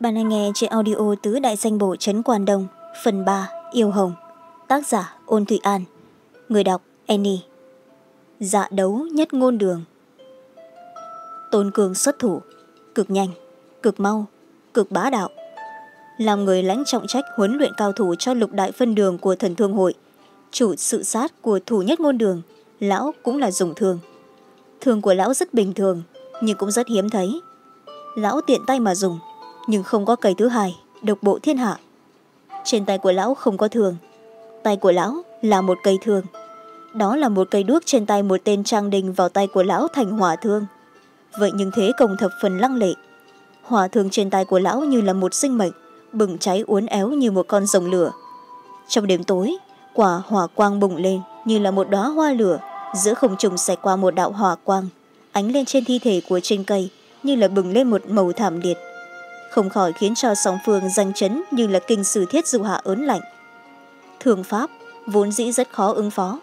Bạn đang nghe trên audio tứ đại danh bổ Trấn Quan Đông, phần ba Yêu Hồng. Tác giả Ôn Thụy An. Người đọc Annie. Dạ đấu nhất ngôn đường. Tôn Cường xuất thủ, cực nhanh, cực mau, cực bá đạo. Làm người lãnh trọng trách huấn luyện cao thủ cho lục đại phân đường của thần thương hội. Chủ sự sát của thủ nhất ngôn đường, lão cũng là dùng thương. Thương của lão rất bình thường, nhưng cũng rất hiếm thấy. Lão tiện tay mà dùng, nhưng không có cây thứ hai, độc bộ thiên hạ. Trên tay của lão không có thường. Tay của lão là một cây thường. Đó là một cây đuốc trên tay một tên trang đình vào tay của lão thành hỏa thương. Vậy nhưng thế công thập phần lăng lệ. Hỏa thương trên tay của lão như là một sinh mệnh, bừng cháy uốn éo như một con rồng lửa. Trong đêm tối, quả hỏa quang bùng lên như là một đóa hoa lửa, giữa không trùng xẹt qua một đạo hỏa quang, ánh lên trên thi thể của trên cây như là bừng lên một màu thảm liệt không khỏi khiến cho song phương danh chấn như là kinh sử thiết dù hạ ớn lạnh. Thương pháp vốn dĩ rất khó ứng phó.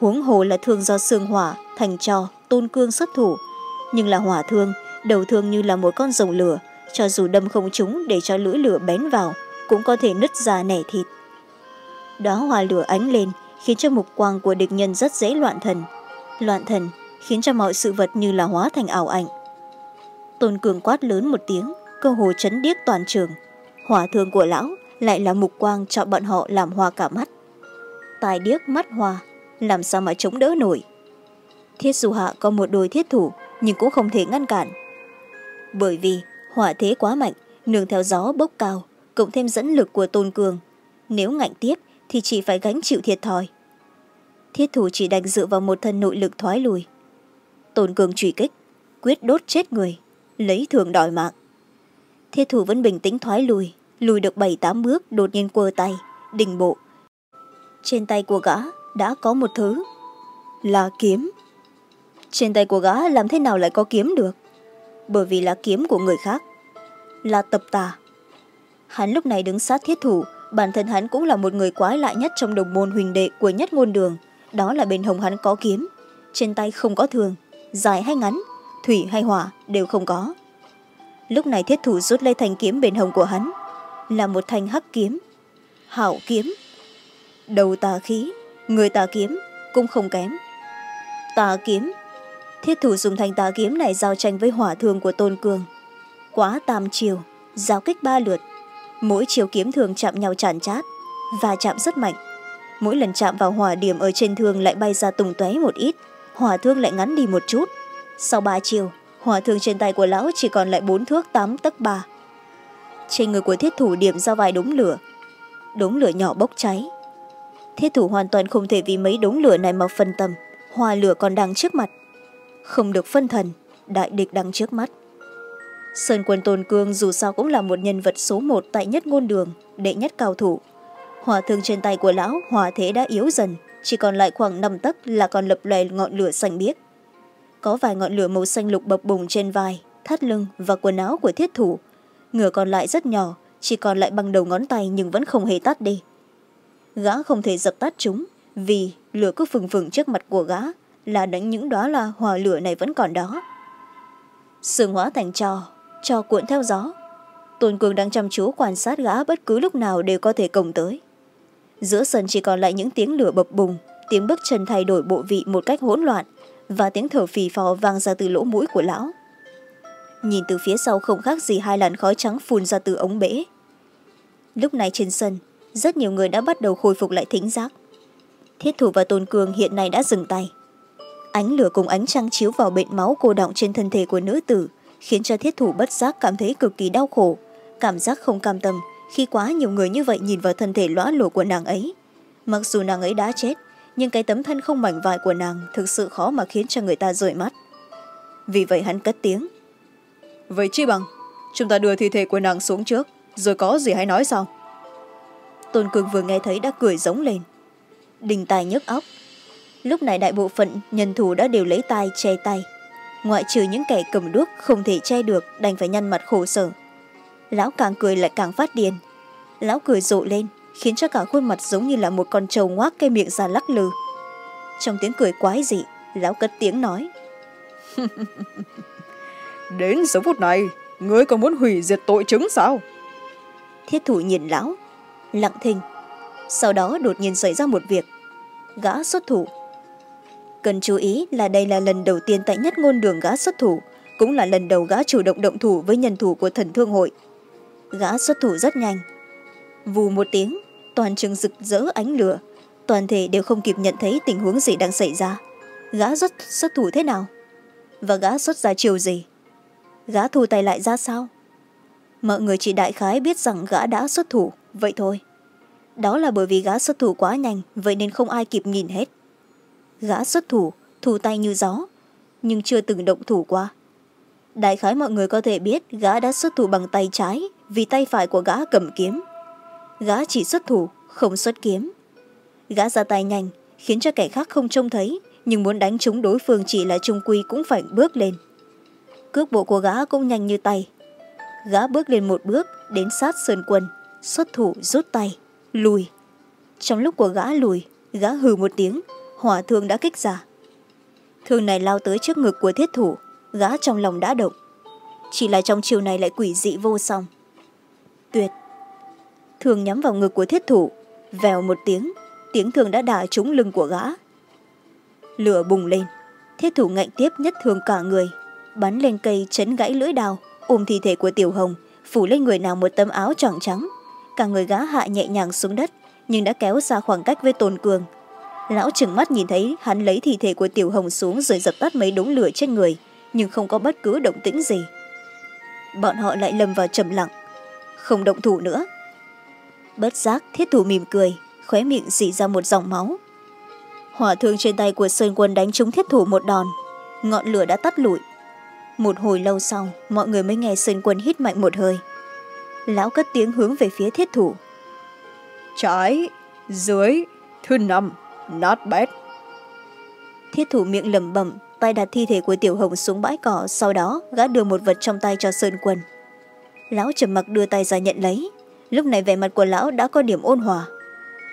Huống hồ là thương do sương hỏa, thành trò tôn cương xuất thủ. Nhưng là hỏa thương, đầu thương như là một con rồng lửa, cho dù đâm không trúng để cho lưỡi lửa bén vào, cũng có thể nứt ra nẻ thịt. Đó hoa lửa ánh lên, khiến cho mục quang của địch nhân rất dễ loạn thần. Loạn thần khiến cho mọi sự vật như là hóa thành ảo ảnh. Tôn cường quát lớn một tiếng cơ hồ chấn điếc toàn trường. Hỏa thương của lão lại là mục quang cho bọn họ làm hoa cả mắt. Tài điếc mắt hoa, làm sao mà chống đỡ nổi? Thiết dù hạ có một đôi thiết thủ, nhưng cũng không thể ngăn cản. Bởi vì hỏa thế quá mạnh, nương theo gió bốc cao, cộng thêm dẫn lực của tôn cường. Nếu ngạnh tiếp thì chỉ phải gánh chịu thiệt thòi. Thiết thủ chỉ đành dựa vào một thân nội lực thoái lùi. Tôn cường truy kích, quyết đốt chết người, lấy thường đòi mạng thiết thủ vẫn bình tĩnh thoái lùi lùi được bảy tám bước đột nhiên quơ tay đình bộ. Trên tay của gã đã có một thứ là kiếm. Trên tay của gã làm thế nào lại có kiếm được? Bởi vì là kiếm của người khác, là tập tà. Hắn lúc này đứng sát thiết thủ, bản thân hắn cũng là một người quái lạ nhất trong đồng môn huỳnh đệ của nhất ngôn đường. Đó là bên hồng hắn có kiếm, trên tay không có thường dài hay ngắn, thủy hay hỏa đều không có lúc này thiết thủ rút lấy thanh kiếm bên hồng của hắn. Là một thanh hắc kiếm. Hảo kiếm. Đầu tà khí. Người tà kiếm cũng không kém. Tà kiếm. Thiết thủ dùng thanh tà kiếm này giao tranh với hỏa thương của tôn cường. Quá tam chiều, giao kích ba lượt. Mỗi chiều kiếm thường chạm nhau chản chát và chạm rất mạnh. Mỗi lần chạm vào hỏa điểm ở trên thương lại bay ra tùng tóe một ít. Hỏa thương lại ngắn đi một chút. Sau ba chiều hỏa thương trên tay của lão chỉ còn lại bốn thước tám tấc ba. Trên người của thiết thủ điểm ra vài đống lửa. Đống lửa nhỏ bốc cháy. Thiết thủ hoàn toàn không thể vì mấy đống lửa này mà phân tâm. Hòa lửa còn đang trước mặt. Không được phân thần, đại địch đang trước mắt. Sơn quân tôn cương dù sao cũng là một nhân vật số một tại nhất ngôn đường, đệ nhất cao thủ. Hỏa thương trên tay của lão, hỏa thế đã yếu dần, chỉ còn lại khoảng năm tấc là còn lập lòe ngọn lửa xanh biếc có vài ngọn lửa màu xanh lục bập bùng trên vai, thắt lưng và quần áo của thiết thủ. Ngửa còn lại rất nhỏ, chỉ còn lại bằng đầu ngón tay nhưng vẫn không hề tắt đi. Gã không thể dập tắt chúng, vì lửa cứ phừng phừng trước mặt của gã, là đánh những đó là hòa lửa này vẫn còn đó. Sương hóa thành trò trò cuộn theo gió. Tôn cường đang chăm chú quan sát gã bất cứ lúc nào đều có thể cổng tới. Giữa sân chỉ còn lại những tiếng lửa bập bùng, tiếng bước chân thay đổi bộ vị một cách hỗn loạn và tiếng thở phì phò vang ra từ lỗ mũi của lão. Nhìn từ phía sau không khác gì hai làn khói trắng phun ra từ ống bể. Lúc này trên sân, rất nhiều người đã bắt đầu khôi phục lại thính giác. Thiết thủ và tôn cường hiện nay đã dừng tay. Ánh lửa cùng ánh trăng chiếu vào bệnh máu cô động trên thân thể của nữ tử, khiến cho thiết thủ bất giác cảm thấy cực kỳ đau khổ, cảm giác không cam tâm khi quá nhiều người như vậy nhìn vào thân thể lõa lổ của nàng ấy. Mặc dù nàng ấy đã chết nhưng cái tấm thân không mảnh vải của nàng thực sự khó mà khiến cho người ta rời mắt. Vì vậy hắn cất tiếng. Vậy chi bằng? Chúng ta đưa thi thể của nàng xuống trước rồi có gì hãy nói sau tôn cường vừa nghe thấy đã cười giống lên. Đình tài nhức óc. Lúc này đại bộ phận nhân thủ đã đều lấy tay che tay. Ngoại trừ những kẻ cầm đuốc không thể che được đành phải nhăn mặt khổ sở. Lão càng cười lại càng phát điên. Lão cười rộ lên khiến cho cả khuôn mặt giống như là một con trâu ngoác cây miệng ra lắc lư. Trong tiếng cười quái dị lão cất tiếng nói. Đến giờ phút này ngươi còn muốn hủy diệt tội chứng sao? Thiết thủ nhìn lão lặng thinh. Sau đó đột nhiên xảy ra một việc. Gã xuất thủ. Cần chú ý là đây là lần đầu tiên tại nhất ngôn đường gã xuất thủ cũng là lần đầu gã chủ động động thủ với nhân thủ của thần thương hội. Gã xuất thủ rất nhanh vù một tiếng, toàn trường rực rỡ ánh lửa. Toàn thể đều không kịp nhận thấy tình huống gì đang xảy ra. Gã rất xuất thủ thế nào? Và gã xuất ra chiều gì? Gã thu tay lại ra sao? Mọi người chỉ đại khái biết rằng gã đã xuất thủ, vậy thôi. Đó là bởi vì gã xuất thủ quá nhanh, vậy nên không ai kịp nhìn hết. Gã xuất thủ thủ tay như gió, nhưng chưa từng động thủ qua. Đại khái mọi người có thể biết gã đã xuất thủ bằng tay trái vì tay phải của gã cầm kiếm gã chỉ xuất thủ, không xuất kiếm. Gã ra tay nhanh, khiến cho kẻ khác không trông thấy, nhưng muốn đánh trúng đối phương chỉ là trung quy cũng phải bước lên. Cước bộ của gã cũng nhanh như tay. Gã bước lên một bước, đến sát sơn quân, xuất thủ rút tay, lùi. Trong lúc của gã lùi, gã hừ một tiếng, hỏa thương đã kích ra. Thương này lao tới trước ngực của thiết thủ, gã trong lòng đã động. Chỉ là trong chiều này lại quỷ dị vô song. Tuyệt thường nhắm vào ngực của thiết thủ, vèo một tiếng tiếng thường đã đả trúng lưng của gã. Lửa bùng lên, thiết thủ ngạnh tiếp nhất thường cả người, bắn lên cây chấn gãy lưỡi đào, ôm thi thể của tiểu hồng, phủ lên người nào một tấm áo tròn trắng. Cả người gã hạ nhẹ nhàng xuống đất, nhưng đã kéo xa khoảng cách với tôn cường. Lão chừng mắt nhìn thấy hắn lấy thi thể của tiểu hồng xuống rồi dập tắt mấy đống lửa trên người, nhưng không có bất cứ động tĩnh gì. Bọn họ lại lầm vào trầm lặng, không động thủ nữa bất giác thiết thủ mỉm cười khóe miệng xỉ ra một dòng máu. Hỏa thương trên tay của sơn quân đánh trúng thiết thủ một đòn. Ngọn lửa đã tắt lụi. Một hồi lâu sau mọi người mới nghe sơn quân hít mạnh một hơi. Lão cất tiếng hướng về phía thiết thủ. Trái dưới thứ năm not bad thiết thủ miệng lẩm bẩm tay đặt thi thể của tiểu hồng xuống bãi cỏ sau đó gã đưa một vật trong tay cho sơn quân. Lão trầm mặc đưa tay ra nhận lấy lúc này vẻ mặt của lão đã có điểm ôn hòa.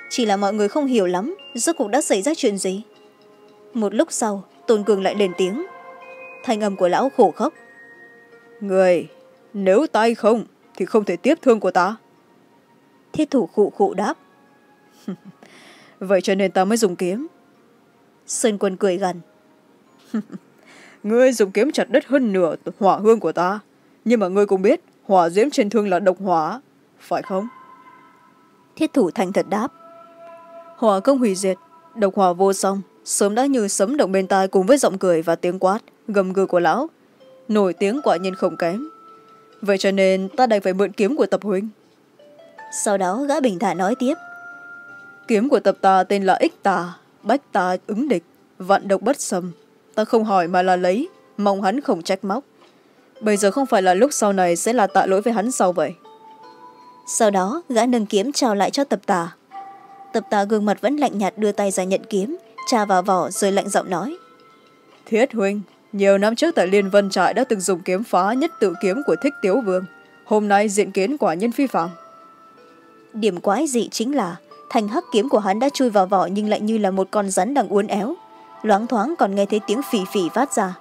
Chỉ là mọi người không hiểu lắm rốt cuộc đã xảy ra chuyện gì. Một lúc sau tôn cường lại lên tiếng. Thanh âm của lão khổ khóc. Người nếu tay không thì không thể tiếp thương của ta. Thiết thủ khụ khụ đáp. Vậy cho nên ta mới dùng kiếm. Sơn quân cười gần ngươi dùng kiếm chặt đất hơn nửa hỏa hương của ta. Nhưng mà ngươi cũng biết hỏa diễm trên thương là độc hỏa phải không? Thiết thủ thành thật đáp. Hỏa công hủy diệt độc hỏa vô song. Sớm đã như sấm động bên tai cùng với giọng cười và tiếng quát gầm gừ của lão. Nổi tiếng quả nhiên không kém. Vậy cho nên ta đành phải mượn kiếm của tập huynh. Sau đó gã bình thản nói tiếp. Kiếm của tập ta tên là ích tà bách ta ứng địch vạn độc bất sầm ta không hỏi mà là lấy mong hắn không trách móc. Bây giờ không phải là lúc sau này sẽ là tạ lỗi với hắn sau vậy sau đó gã nâng kiếm trao lại cho tập tà. Tập tà gương mặt vẫn lạnh nhạt đưa tay ra nhận kiếm tra vào vỏ rồi lạnh giọng nói. Thiết huynh nhiều năm trước tại liên vân trại đã từng dùng kiếm phá nhất tự kiếm của thích tiếu vương. Hôm nay diện kiến quả nhân phi phạm điểm quái dị chính là thành hắc kiếm của hắn đã chui vào vỏ nhưng lại như là một con rắn đang uốn éo. Loáng thoáng còn nghe thấy tiếng phì phì phát ra.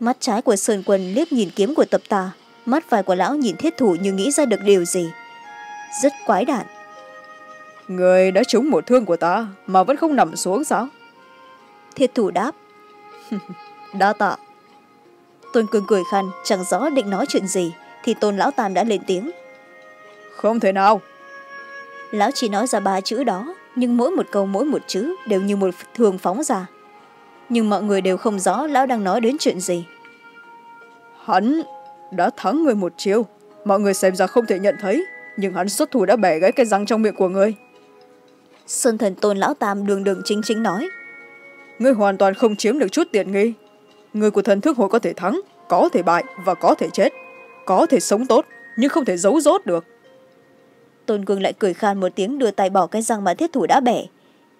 Mắt trái của sơn quân liếc nhìn kiếm của tập tà mắt phải của lão nhìn thiết thủ như nghĩ ra được điều gì rất quái đản. Người đã trúng một thương của ta mà vẫn không nằm xuống sao? Thiết thủ đáp. Đa tạ. Tôn cương cười khăn chẳng rõ định nói chuyện gì thì tôn lão tam đã lên tiếng. Không thể nào. Lão chỉ nói ra ba chữ đó nhưng mỗi một câu mỗi một chữ đều như một thường phóng ra. Nhưng mọi người đều không rõ lão đang nói đến chuyện gì. Hắn đã thắng người một chiêu mọi người xem ra không thể nhận thấy nhưng hắn xuất thủ đã bẻ gãy cái răng trong miệng của người sơn thần tôn lão tam đường đường chính chính nói. Ngươi hoàn toàn không chiếm được chút tiện nghi. Người của thần thức hội có thể thắng có thể bại và có thể chết. Có thể sống tốt nhưng không thể giấu rốt được. Tôn cương lại cười khan một tiếng đưa tay bỏ cái răng mà thiết thủ đã bẻ.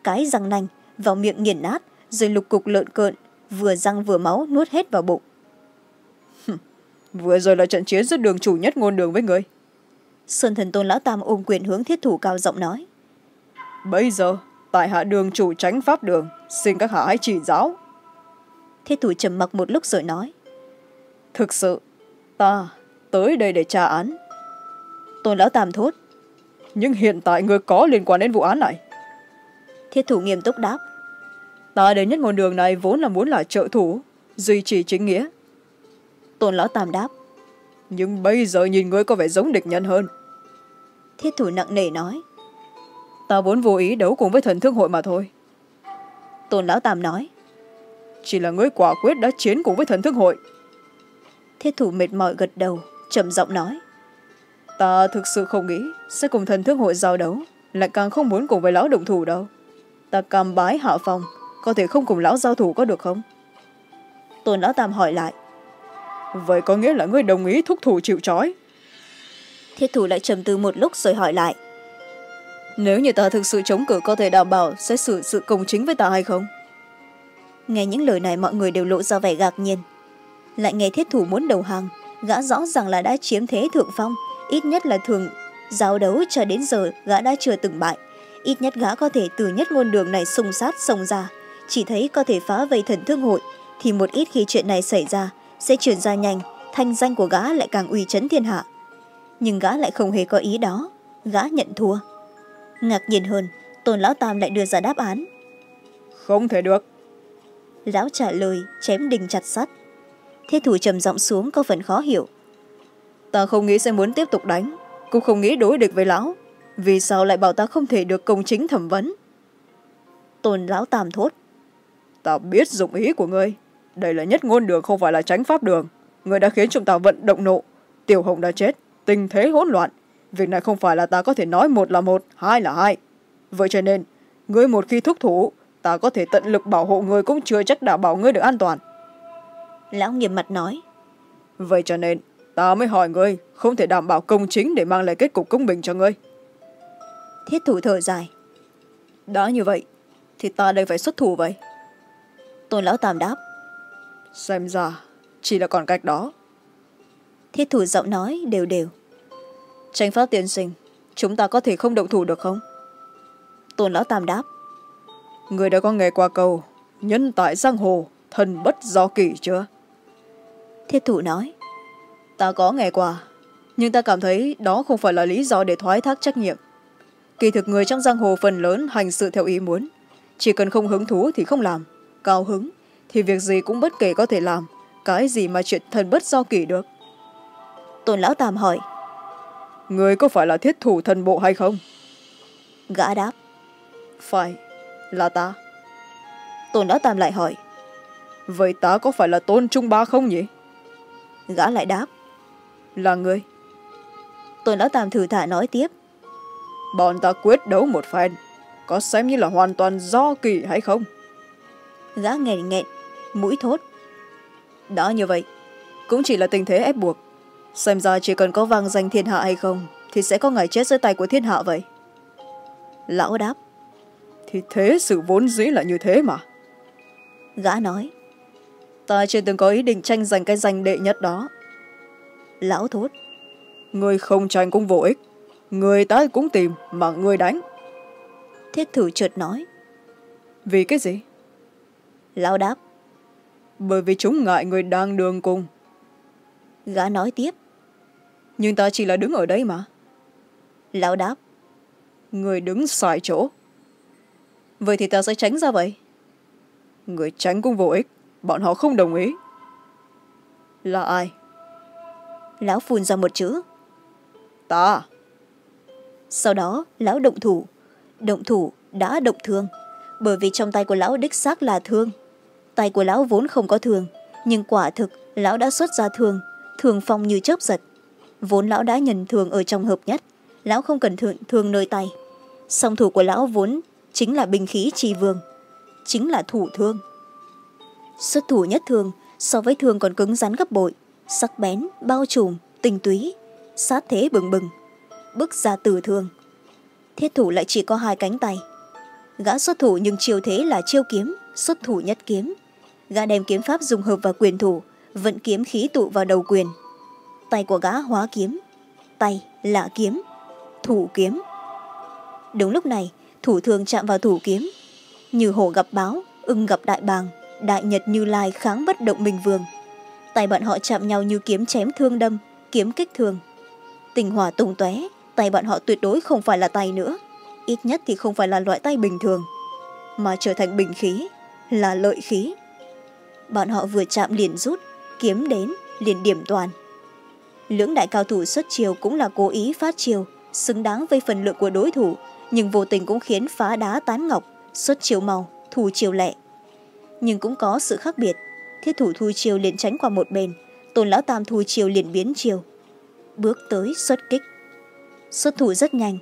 Cái răng nanh vào miệng nghiền nát rồi lục cục lợn cợn vừa răng vừa máu nuốt hết vào bụng. Vừa rồi là trận chiến giữa đường chủ nhất ngôn đường với người sơn thần tôn lão tam ôm quyền hướng thiết thủ cao giọng nói. Bây giờ tại hạ đường chủ tránh pháp đường xin các hạ hãy chỉ giáo. Thiết thủ trầm mặc một lúc rồi nói. Thực sự ta tới đây để tra án. Tôn lão tam thốt. Nhưng hiện tại người có liên quan đến vụ án này. Thiết thủ nghiêm túc đáp. Ta đến nhất ngôn đường này vốn là muốn là trợ thủ duy trì chính nghĩa. Tôn lão tam đáp nhưng bây giờ nhìn ngươi có vẻ giống địch nhân hơn. Thiết thủ nặng nề nói. Ta vốn vô ý đấu cùng với thần thương hội mà thôi. Tôn lão tam nói. Chỉ là ngươi quả quyết đã chiến cùng với thần thương hội. Thiết thủ mệt mỏi gật đầu trầm giọng nói. Ta thực sự không nghĩ sẽ cùng thần thương hội giao đấu lại càng không muốn cùng với lão động thủ đâu. Ta cam bái hạ phòng có thể không cùng lão giao thủ có được không? Tôn lão tam hỏi lại vậy có nghĩa là ngươi đồng ý thúc thủ chịu trói. Thiết thủ lại trầm tư một lúc rồi hỏi lại. Nếu như ta thực sự chống cự có thể đảm bảo sẽ xử sự công chính với ta hay không? Nghe những lời này mọi người đều lộ ra vẻ ngạc nhiên. Lại nghe thiết thủ muốn đầu hàng gã rõ ràng là đã chiếm thế thượng phong ít nhất là thường giao đấu cho đến giờ gã đã chưa từng bại. Ít nhất gã có thể từ nhất ngôn đường này xung sát xông ra chỉ thấy có thể phá vây thần thương hội thì một ít khi chuyện này xảy ra sẽ chuyển ra nhanh thanh danh của gã lại càng uy chấn thiên hạ. Nhưng gã lại không hề có ý đó gã nhận thua. Ngạc nhiên hơn tôn lão tam lại đưa ra đáp án. Không thể được. Lão trả lời chém đình chặt sắt. Thiết thủ trầm giọng xuống có phần khó hiểu. Ta không nghĩ sẽ muốn tiếp tục đánh cũng không nghĩ đối địch với lão. Vì sao lại bảo ta không thể được công chính thẩm vấn? Tôn lão tam thốt. Ta biết dụng ý của ngươi đây là nhất ngôn đường không phải là tránh pháp đường. Ngươi đã khiến chúng ta vận động nộ. Tiểu hồng đã chết. Tình thế hỗn loạn. Việc này không phải là ta có thể nói một là một hai là hai. Vậy cho nên ngươi một khi thúc thủ ta có thể tận lực bảo hộ ngươi cũng chưa chắc đảm bảo ngươi được an toàn. Lão nghiêm mặt nói. Vậy cho nên ta mới hỏi ngươi không thể đảm bảo công chính để mang lại kết cục công bình cho ngươi. Thiết thủ thở dài. Đã như vậy thì ta đây phải xuất thủ vậy? Tôn lão tam đáp xem ra chỉ là còn cách đó. Thiết thủ giọng nói đều đều. Tranh pháp tiên sinh chúng ta có thể không động thủ được không? Tôn lão tam đáp. Người đã có nghe qua câu nhân tại giang hồ thần bất do kỳ chưa? Thiết thủ nói. Ta có nghe qua nhưng ta cảm thấy đó không phải là lý do để thoái thác trách nhiệm. Kỳ thực người trong giang hồ phần lớn hành sự theo ý muốn. Chỉ cần không hứng thú thì không làm cao hứng thì việc gì cũng bất kể có thể làm. Cái gì mà chuyện thần bất do kỳ được? Tôn lão tam hỏi. Người có phải là thiết thủ thần bộ hay không? Gã đáp. Phải là ta. Tôn lão tam lại hỏi. Vậy ta có phải là tôn trung ba không nhỉ? Gã lại đáp. Là người. Tôn lão tam thử thả nói tiếp. Bọn ta quyết đấu một phen có xem như là hoàn toàn do kỳ hay không? Gã nghẹn nghẹn mũi thốt. Đã như vậy, cũng chỉ là tình thế ép buộc. Xem ra chỉ cần có vang danh thiên hạ hay không, thì sẽ có ngày chết dưới tay của thiên hạ vậy. Lão đáp, thì thế sự vốn dĩ là như thế mà. Gã nói, ta chưa từng có ý định tranh giành cái danh đệ nhất đó. Lão thốt người không tranh cũng vô ích, người ta cũng tìm mà người đánh. Thiết thử trượt nói, vì cái gì? Lão đáp bởi vì chúng ngại người đang đường cùng. Gã nói tiếp. Nhưng ta chỉ là đứng ở đây mà. Lão đáp. Người đứng sai chỗ. Vậy thì ta sẽ tránh ra vậy. Người tránh cũng vô ích. Bọn họ không đồng ý. Là ai? Lão phun ra một chữ. Ta. Sau đó lão động thủ. Động thủ đã động thương. Bởi vì trong tay của lão đích xác là thương tay của lão vốn không có thường, nhưng quả thực, lão đã xuất ra thường thường phong như chớp giật. Vốn lão đã nhận thường ở trong hợp nhất, lão không cần thường thường nơi tay. Song thủ của lão vốn chính là binh khí trì vương, chính là thủ thương. Xuất thủ nhất thường, so với thường còn cứng rắn gấp bội, sắc bén, bao trùm, tinh túy, sát thế bừng bừng, bước ra từ thương thiết thủ lại chỉ có hai cánh tay. Gã xuất thủ nhưng chiều thế là chiêu kiếm, xuất thủ nhất kiếm gã đem kiếm pháp dùng hợp vào quyền thủ, vận kiếm khí tụ vào đầu quyền. Tay của gã hóa kiếm. Tay là kiếm. Thủ kiếm. Đúng lúc này, thủ thường chạm vào thủ kiếm. Như hổ gặp báo, ưng gặp đại bàng, đại nhật như lai kháng bất động bình vương. Tay bọn họ chạm nhau như kiếm chém thương đâm, kiếm kích thường. Tình hỏa tung tóe, tay bọn họ tuyệt đối không phải là tay nữa. Ít nhất thì không phải là loại tay bình thường. Mà trở thành bình khí, là lợi khí bọn họ vừa chạm liền rút, kiếm đến, liền điểm toàn. Lưỡng đại cao thủ xuất chiều cũng là cố ý phát chiều xứng đáng với phần lượng của đối thủ, nhưng vô tình cũng khiến phá đá tán ngọc, xuất chiều màu thù chiều lẹ. Nhưng cũng có sự khác biệt, thiết thủ thu chiều liền tránh qua một bên, tôn lão tam thu chiều liền biến chiều bước tới xuất kích. Xuất thủ rất nhanh.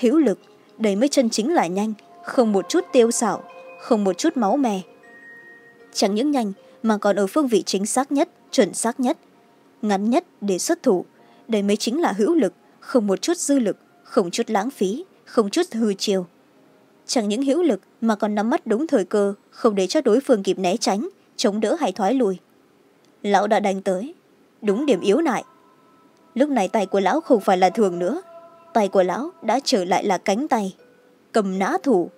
Hữu lực, đầy mới chân chính là nhanh, không một chút tiêu xảo không một chút máu mè chẳng những nhanh, mà còn ở phương vị chính xác nhất, chuẩn xác nhất, ngắn nhất để xuất thủ. Đây mới chính là hữu lực, không một chút dư lực, không chút lãng phí, không chút hư chiều chẳng những hữu lực mà còn nắm mắt đúng thời cơ, không để cho đối phương kịp né tránh, chống đỡ hay thoái lùi lão đã đánh tới, đúng điểm yếu nại. Lúc này tay của lão không phải là thường nữa, tay của lão đã trở lại là cánh tay, cầm nã thủ.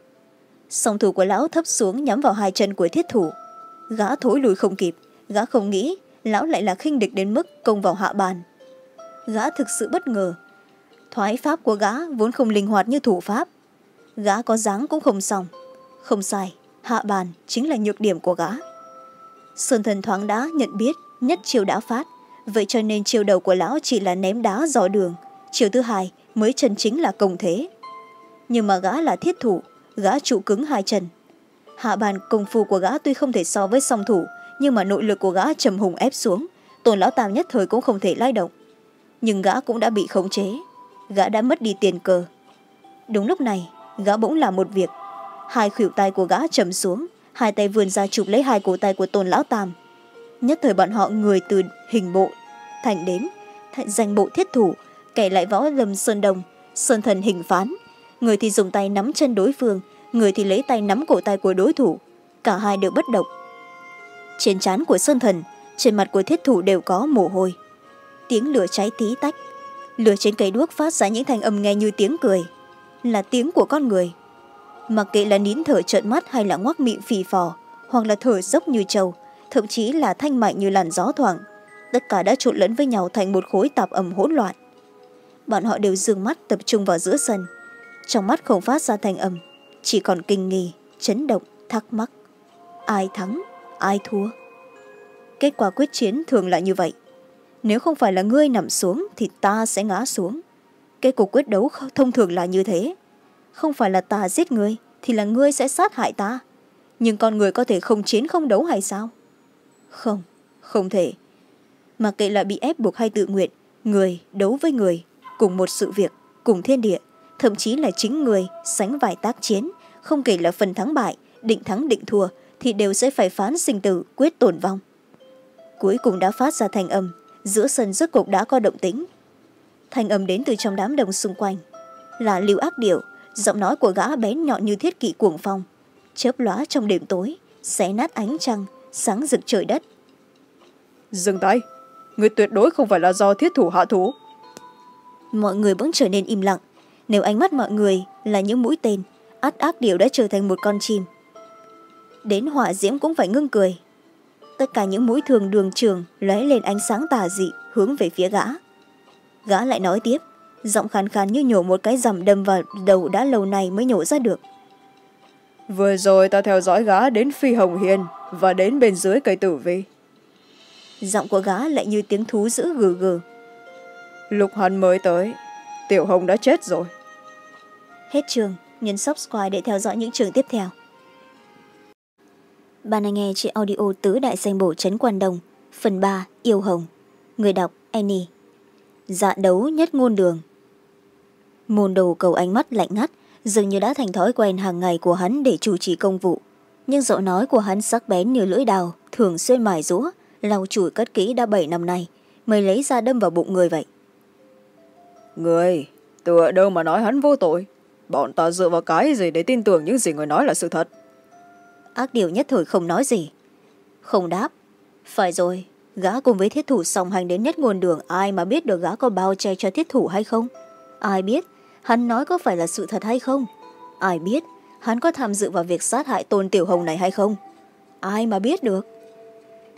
Song thủ của lão thấp xuống nhắm vào hai chân của thiết thủ gã thối lùi không kịp. Gã không nghĩ lão lại là khinh địch đến mức công vào hạ bàn. Gã thực sự bất ngờ. Thoái pháp của gã vốn không linh hoạt như thủ pháp. Gã có dáng cũng không xong. Không sai, hạ bàn chính là nhược điểm của gã. Sơn thần thoáng đã nhận biết nhất chiều đã phát. Vậy cho nên chiều đầu của lão chỉ là ném đá dò đường. Chiều thứ hai mới chân chính là công thế. Nhưng mà gã là thiết thủ, gã trụ cứng hai chân hạ bàn công phu của gã tuy không thể so với song thủ, nhưng mà nội lực của gã trầm hùng ép xuống, tôn lão tam nhất thời cũng không thể lay động. Nhưng gã cũng đã bị khống chế, gã đã mất đi tiền cờ. Đúng lúc này, gã bỗng làm một việc. Hai khuỷu tay của gã trầm xuống, hai tay vươn ra chụp lấy hai cổ tay của tôn lão tam. Nhất thời bọn họ người từ hình bộ, thành đến thành danh bộ thiết thủ, kẻ lại võ lâm sơn đồng, sơn thần hình phán. Người thì dùng tay nắm chân đối phương người thì lấy tay nắm cổ tay của đối thủ. Cả hai đều bất động. Trên trán của sơn thần, trên mặt của thiết thủ đều có mồ hôi. Tiếng lửa cháy tí tách. Lửa trên cây đuốc phát ra những thanh âm nghe như tiếng cười. Là tiếng của con người. Mặc kệ là nín thở trợn mắt hay là ngoác miệng phì phò, hoặc là thở dốc như trâu, thậm chí là thanh mạnh như làn gió thoảng, tất cả đã trộn lẫn với nhau thành một khối tạp ẩm hỗn loạn. Bọn họ đều d ư ơ n g mắt tập trung vào giữa sân. Trong mắt không phát ra thanh âm chỉ còn kinh nghi, chấn động, thắc mắc. Ai thắng, ai thua? Kết quả quyết chiến thường là như vậy. Nếu không phải là ngươi nằm xuống thì ta sẽ ngã xuống. Kết cục quyết đấu thông thường là như thế. Không phải là ta giết ngươi thì là ngươi sẽ sát hại ta. Nhưng con người có thể không chiến không đấu hay sao? Không không thể. Mà kệ là bị ép buộc hay tự nguyện, người đấu với người, cùng một sự việc, cùng thiên địa thậm chí là chính người sánh vài tác chiến. Không kể là phần thắng bại định thắng định thua thì đều sẽ phải phán sinh tử quyết tổn vong. Cuối cùng đã phát ra thành âm giữa sân rốt cục đã có động tính thành âm đến từ trong đám đông xung quanh. Là lưu ác điệu giọng nói của gã bén nhọn như thiết kỷ cuồng phong. Chớp lóa trong đêm tối xé nát ánh trăng sáng rực trời đất. Dừng tay người tuyệt đối không phải là do thiết thủ hạ thủ. Mọi người bỗng trở nên im lặng nếu ánh mắt mọi người là những mũi tên át ác điều đã trở thành một con chim. Đến hỏa diễm cũng phải ngưng cười. Tất cả những mũi thường đường trường lóe lên ánh sáng tà dị hướng về phía gã. Gã lại nói tiếp giọng khàn khàn như nhổ một cái rằm đâm vào đầu đã lâu nay mới nhổ ra được. Vừa rồi ta theo dõi gã đến phi hồng hiền và đến bên dưới cây tử vi. Giọng của gã lại như tiếng thú dữ gừ gừ. Lục hân mới tới tiểu hồng đã chết rồi. Hết trường, nhấn subscribe để theo dõi những trường tiếp theo. Bạn đang nghe chị audio tứ đại danh bổ trấn quan đồng, phần ba, yêu hồng. Người đọc, annie. Dạ đấu nhất ngôn đường. Môn đồ cầu ánh mắt lạnh ngắt, dường như đã thành thói quen hàng ngày của hắn để chủ trì công vụ. Nhưng giọng nói của hắn sắc bén như lưỡi đào, thường xuyên mài rũa, lau chùi cất kỹ đã bảy năm nay, mới lấy ra đâm vào bụng người vậy người tựa đâu mà nói hắn vô tội? Bọn ta dựa vào cái gì để tin tưởng những gì người nói là sự thật? Ác điều nhất thời không nói gì. Không đáp. Phải rồi gã cùng với thiết thủ song hành đến nhất nguồn đường ai mà biết được gã có bao che cho thiết thủ hay không? Ai biết hắn nói có phải là sự thật hay không? Ai biết hắn có tham dự vào việc sát hại tôn tiểu hồng này hay không? Ai mà biết được?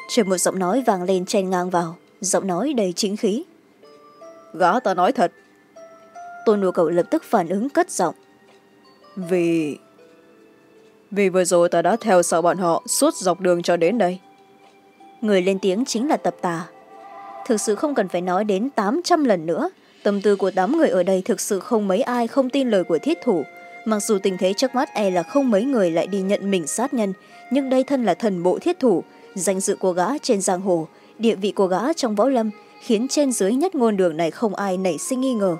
Chợt một giọng nói vang lên chen ngang vào. Giọng nói đầy chính khí. Gã ta nói thật tôn nô cậu lập tức phản ứng cất giọng. Vì vì vừa rồi ta đã theo sau bọn họ suốt dọc đường cho đến đây. Người lên tiếng chính là tập tà. Thực sự không cần phải nói đến tám trăm lần nữa. Tâm tư của tám người ở đây thực sự không mấy ai không tin lời của thiết thủ. Mặc dù tình thế trước mắt e là không mấy người lại đi nhận mình sát nhân nhưng đây thân là thần bộ thiết thủ danh dự của gã trên giang hồ địa vị của gã trong võ lâm khiến trên dưới nhất ngôn đường này không ai nảy sinh nghi ngờ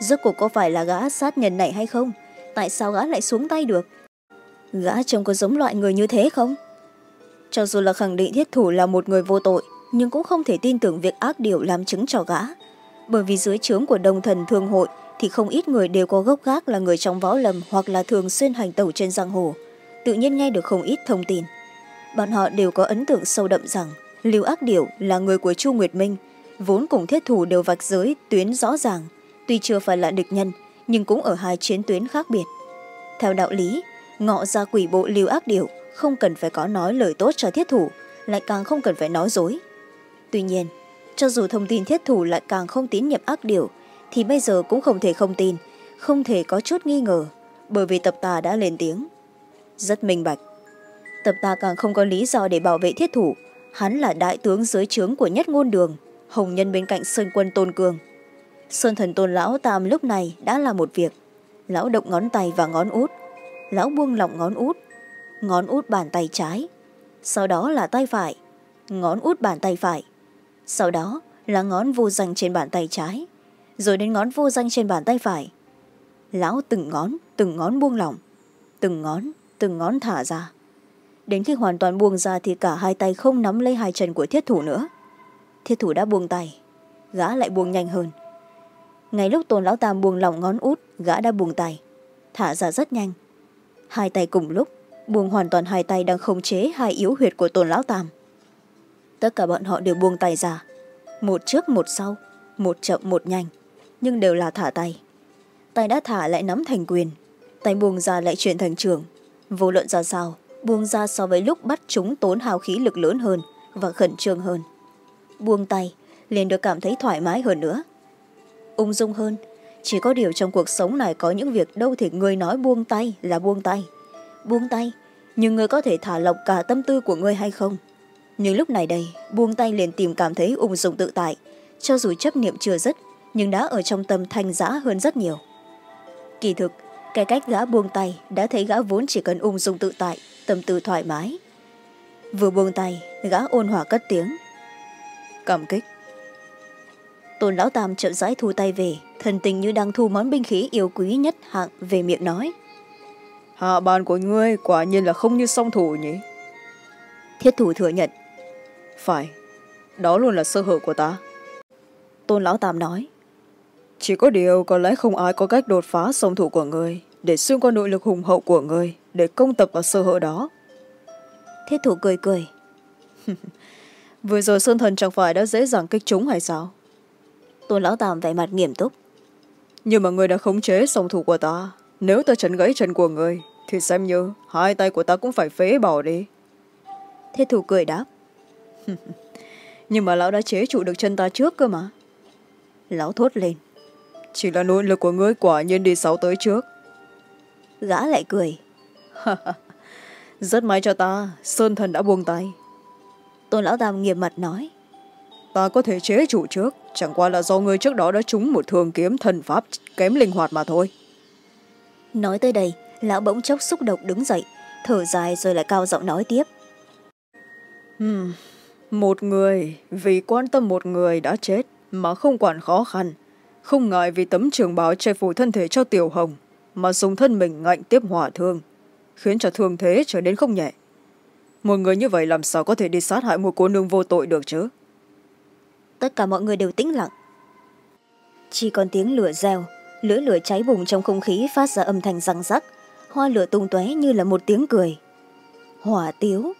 rốt cuộc có phải là gã sát nhân này hay không? Tại sao gã lại xuống tay được? Gã trông có giống loại người như thế không? Cho dù là khẳng định thiết thủ là một người vô tội, nhưng cũng không thể tin tưởng việc ác điều làm chứng cho gã. Bởi vì dưới trướng của đồng thần thương hội thì không ít người đều có gốc gác là người trong võ lâm hoặc là thường xuyên hành tẩu trên giang hồ. Tự nhiên nghe được không ít thông tin. Bọn họ đều có ấn tượng sâu đậm rằng, lưu ác điểu là người của chu nguyệt minh, vốn cùng thiết thủ đều vạch giới, tuyến rõ ràng tuy chưa phải là địch nhân, nhưng cũng ở hai chiến tuyến khác biệt. Theo đạo lý, ngọ ra quỷ bộ lưu ác điệu không cần phải có nói lời tốt cho thiết thủ, lại càng không cần phải nói dối. Tuy nhiên, cho dù thông tin thiết thủ lại càng không tín nhiệm ác điệu thì bây giờ cũng không thể không tin, không thể có chút nghi ngờ, bởi vì tập tà đã lên tiếng. Rất minh bạch. Tập tà càng không có lý do để bảo vệ thiết thủ, hắn là đại tướng dưới trướng của nhất ngôn đường, hồng nhân bên cạnh sơn quân tôn cường sơn thần tôn lão tam lúc này đã là một việc. Lão động ngón tay và ngón út. Lão buông lỏng ngón út. Ngón út bàn tay trái. Sau đó là tay phải. Ngón út bàn tay phải. Sau đó là ngón vô danh trên bàn tay trái. Rồi đến ngón vô danh trên bàn tay phải. Lão từng ngón từng ngón buông lỏng. Từng ngón từng ngón thả ra. Đến khi hoàn toàn buông ra thì cả hai tay không nắm lấy hai chân của thiết thủ nữa. Thiết thủ đã buông tay. Gã lại buông nhanh hơn ngay lúc tôn lão tam buông lỏng ngón út, gã đã buông tay. Thả ra rất nhanh. Hai tay cùng lúc, buông hoàn toàn hai tay đang khống chế hai yếu huyệt của tôn lão tam. Tất cả bọn họ đều buông tay ra. Một trước, một sau, một chậm, một nhanh, nhưng đều là thả tay. Tay đã thả lại nắm thành quyền, tay buông ra lại chuyển thành trường. Vô luận ra sao, buông ra so với lúc bắt chúng tốn hào khí lực lớn hơn và khẩn trương hơn. Buông tay, liền được cảm thấy thoải mái hơn nữa ung dung hơn. Chỉ có điều trong cuộc sống này có những việc đâu thể người nói buông tay là buông tay. Buông tay, nhưng người có thể thả lọc cả tâm tư của người hay không? Nhưng lúc này đây, buông tay liền tìm cảm thấy ung dung tự tại. Cho dù chấp niệm chưa dứt, nhưng đã ở trong tâm thanh giã hơn rất nhiều. Kỳ thực, cái cách gã buông tay đã thấy gã vốn chỉ cần ung dung tự tại, tâm tư thoải mái. Vừa buông tay, gã ôn hòa cất tiếng. Cảm kích tôn lão tam chậm rãi thu tay về thần tình như đang thu món binh khí yêu quý nhất hạng về miệng nói. Hạ bàn của ngươi quả nhiên là không như song thủ nhỉ? Thiết thủ thừa nhận. Phải đó luôn là sơ hở của ta. Tôn lão tam nói. Chỉ có điều có lẽ không ai có cách đột phá song thủ của ngươi để xuyên qua nội lực hùng hậu của ngươi để công tập vào sơ hở đó. Thiết thủ cười cười. Vừa rồi sơn thần chẳng phải đã dễ dàng kích chúng hay sao tôn lão tam vẻ mặt nghiêm túc. Nhưng mà ngươi đã khống chế song thủ của ta. Nếu ta chấn gãy chân của ngươi thì xem như hai tay của ta cũng phải phế bỏ đi. Thiết thủ cười đáp. Nhưng mà lão đã chế trụ được chân ta trước cơ mà. Lão thốt lên. Chỉ là nội lực của ngươi quả nhiên đi sáu tới trước. Gã lại cười. Rất may cho ta sơn thần đã buông tay. Tôn lão tam nghiêm mặt nói. Ta có thể chế chủ trước chẳng qua là do ngươi trước đó đã trúng một thường kiếm thần pháp kém linh hoạt mà thôi. Nói tới đây lão bỗng chốc xúc động đứng dậy thở dài rồi lại cao giọng nói tiếp. Hmm, một người vì quan tâm một người đã chết mà không quản khó khăn. Không ngại vì tấm trường báo che phủ thân thể cho tiểu hồng mà dùng thân mình ngạnh tiếp hỏa thương khiến cho thương thế trở nên không nhẹ. Một người như vậy làm sao có thể đi sát hại một cô nương vô tội được chứ tất cả mọi người đều tĩnh lặng. Chỉ còn tiếng lửa reo lửa lửa cháy bùng trong không khí phát ra âm thanh răng rắc. Hoa lửa tung tóe như là một tiếng cười. Hỏa tiếu.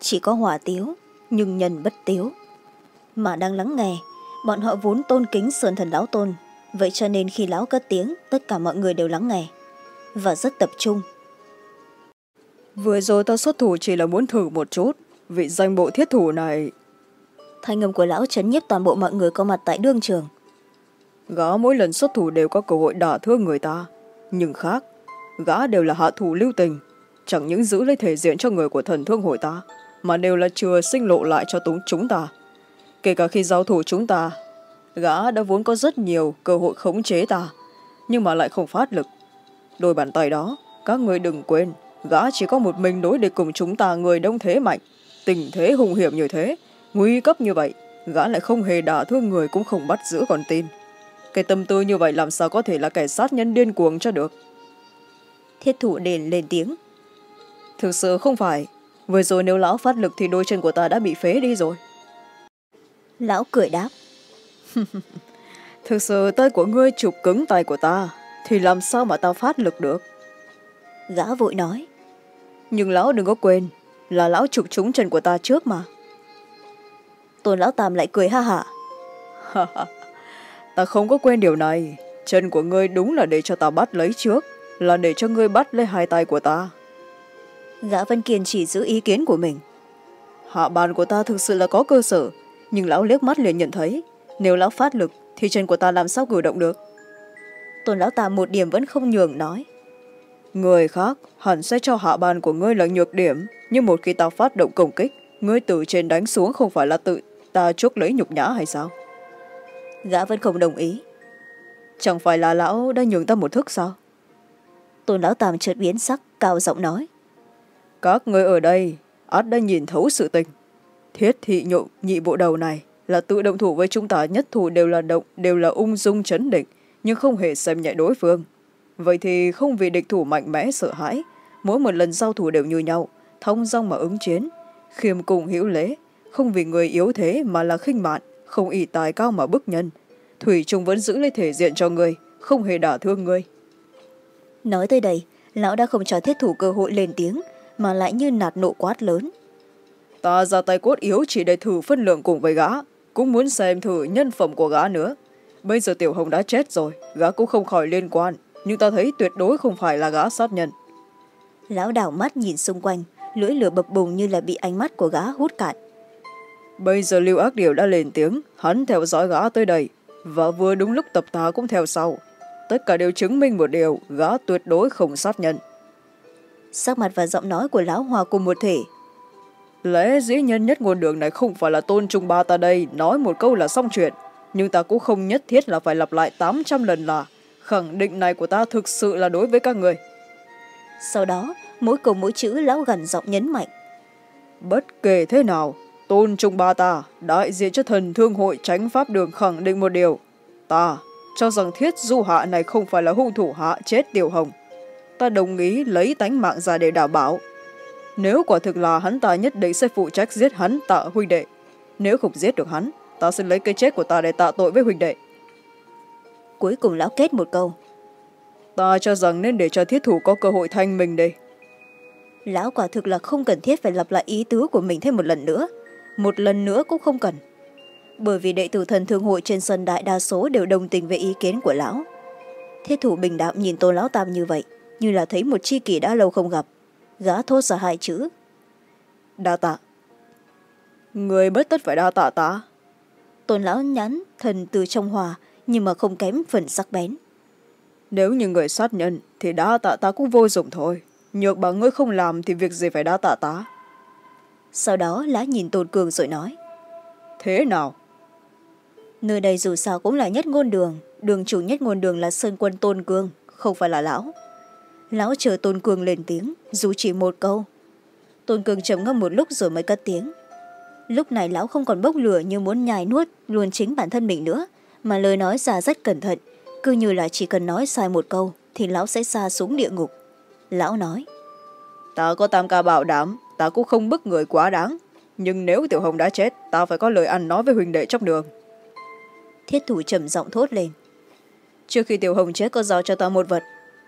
Chỉ có hỏa tiếu, nhưng nhân bất tiếu. Mà đang lắng nghe, bọn họ vốn tôn kính sơn thần lão tôn. Vậy cho nên khi lão cất tiếng, tất cả mọi người đều lắng nghe. Và rất tập trung. Vừa rồi ta xuất thủ chỉ là muốn thử một chút. Vị danh bộ thiết thủ này thanh âm của lão chấn nhiếp toàn bộ mọi người có mặt tại đương trường. Gã mỗi lần xuất thủ đều có cơ hội đả thương người ta. Nhưng khác, gã đều là hạ thủ lưu tình. Chẳng những giữ lấy thể diện cho người của thần thương hội ta, mà đều là chừa sinh lộ lại cho túng chúng ta. Kể cả khi giao thủ chúng ta, gã đã vốn có rất nhiều cơ hội khống chế ta, nhưng mà lại không phát lực. Đôi bàn tay đó, các người đừng quên, gã chỉ có một mình đối địch cùng chúng ta người đông thế mạnh, tình thế hung hiểm như thế nguy cấp như vậy gã lại không hề đả thương người cũng không bắt giữ còn tin. Cái tâm tư như vậy làm sao có thể là kẻ sát nhân điên cuồng cho được? Thiết thủ đền lên tiếng. Thực sự không phải. Vừa rồi nếu lão phát lực thì đôi chân của ta đã bị phế đi rồi. Lão cười đáp. Thực sự tay của ngươi chụp cứng tay của ta thì làm sao mà ta phát lực được? Gã vội nói. Nhưng lão đừng có quên là lão chụp trúng chân của ta trước mà tôn lão tam lại cười ha hả? Ta không có quên điều này. Chân của ngươi đúng là để cho ta bắt lấy trước là để cho ngươi bắt lấy hai tay của ta. Gã văn kiên chỉ giữ ý kiến của mình. Hạ bàn của ta thực sự là có cơ sở nhưng lão liếc mắt liền nhận thấy nếu lão phát lực thì chân của ta làm sao cử động được? Tôn lão tam một điểm vẫn không nhường nói. Người khác hẳn sẽ cho hạ bàn của ngươi là nhược điểm nhưng một khi ta phát động công kích ngươi từ trên đánh xuống không phải là tự ta chuốc lấy nhục nhã hay sao? Gã vẫn không đồng ý. Chẳng phải là lão đã nhường ta một thức sao? Tôn lão tam chợt biến sắc cao giọng nói. Các người ở đây át đã nhìn thấu sự tình. Thiết thị nhộn nhị bộ đầu này là tự động thủ với chúng ta nhất thủ đều là động đều là ung dung chấn định nhưng không hề xem nhẹ đối phương. Vậy thì không vì địch thủ mạnh mẽ sợ hãi mỗi một lần giao thủ đều như nhau thông dong mà ứng chiến khiêm cùng hữu lễ không vì người yếu thế mà là khinh mạn không ỷ tài cao mà bức nhân. Thủy trung vẫn giữ lấy thể diện cho người không hề đả thương người. Nói tới đây lão đã không cho thiết thủ cơ hội lên tiếng mà lại như nạt nộ quát lớn. Ta ra tay cốt yếu chỉ để thử phân lượng cùng với gã cũng muốn xem thử nhân phẩm của gã nữa. Bây giờ tiểu hồng đã chết rồi gã cũng không khỏi liên quan nhưng ta thấy tuyệt đối không phải là gã sát nhân. Lão đảo mắt nhìn xung quanh lưỡi lửa bập bùng như là bị ánh mắt của gã hút cạn bây giờ lưu ác điều đã lên tiếng. Hắn theo dõi gã tới đây. Và vừa đúng lúc tập ta cũng theo sau. Tất cả đều chứng minh một điều. Gã tuyệt đối không sát nhân. Sắc mặt và giọng nói của lão hòa cùng một thể. Lẽ dĩ nhân nhất ngôn đường này không phải là tôn trung ba ta đây. Nói một câu là xong chuyện. Nhưng ta cũng không nhất thiết là phải lặp lại tám trăm lần là. Khẳng định này của ta thực sự là đối với các người. Sau đó mỗi câu mỗi chữ lão gần giọng nhấn mạnh. Bất kể thế nào tôn trung ba ta đại diện cho thần thương hội tránh pháp đường khẳng định một điều. Ta cho rằng thiết du hạ này không phải là hung thủ hạ chết tiểu hồng. Ta đồng ý lấy tánh mạng ra để đảm bảo. Nếu quả thực là hắn ta nhất định sẽ phụ trách giết hắn tạ huynh đệ. Nếu không giết được hắn ta sẽ lấy cái chết của ta để tạ tội với huynh đệ. Cuối cùng lão kết một câu. Ta cho rằng nên để cho thiết thủ có cơ hội thanh mình đây lão quả thực là không cần thiết phải lặp lại ý tứ của mình thêm một lần nữa một lần nữa cũng không cần. Bởi vì đệ tử thần thương hội trên sân đại đa số đều đồng tình về ý kiến của lão. Thiết thủ bình đạo nhìn tôn lão tam như vậy như là thấy một chi kỷ đã lâu không gặp. Gã thốt ra hai chữ. Đa tạ. Người bất tất phải đa tạ ta. Tôn lão nhắn thần từ trong hòa nhưng mà không kém phần sắc bén. Nếu như người sát nhân thì đa tạ ta cũng vô dụng thôi. Nhược bằng ngươi không làm thì việc gì phải đa tạ ta sau đó lá nhìn tôn cường rồi nói. Thế nào? Nơi đây dù sao cũng là nhất ngôn đường. Đường chủ nhất ngôn đường là sơn quân tôn cương không phải là lão. Lão chờ tôn cương lên tiếng dù chỉ một câu. Tôn cương trầm ngâm một lúc rồi mới cất tiếng. Lúc này lão không còn bốc lửa như muốn nhai nuốt luôn chính bản thân mình nữa mà lời nói ra rất cẩn thận. Cứ như là chỉ cần nói sai một câu thì lão sẽ xa xuống địa ngục. Lão nói. Ta có tam ca bảo đảm ta cũng không bức người quá đáng. Nhưng nếu tiểu hồng đã chết ta phải có lời ăn nói với huỳnh đệ trong đường. Thiết thủ trầm giọng thốt lên. Trước khi tiểu hồng chết có giao cho ta một vật.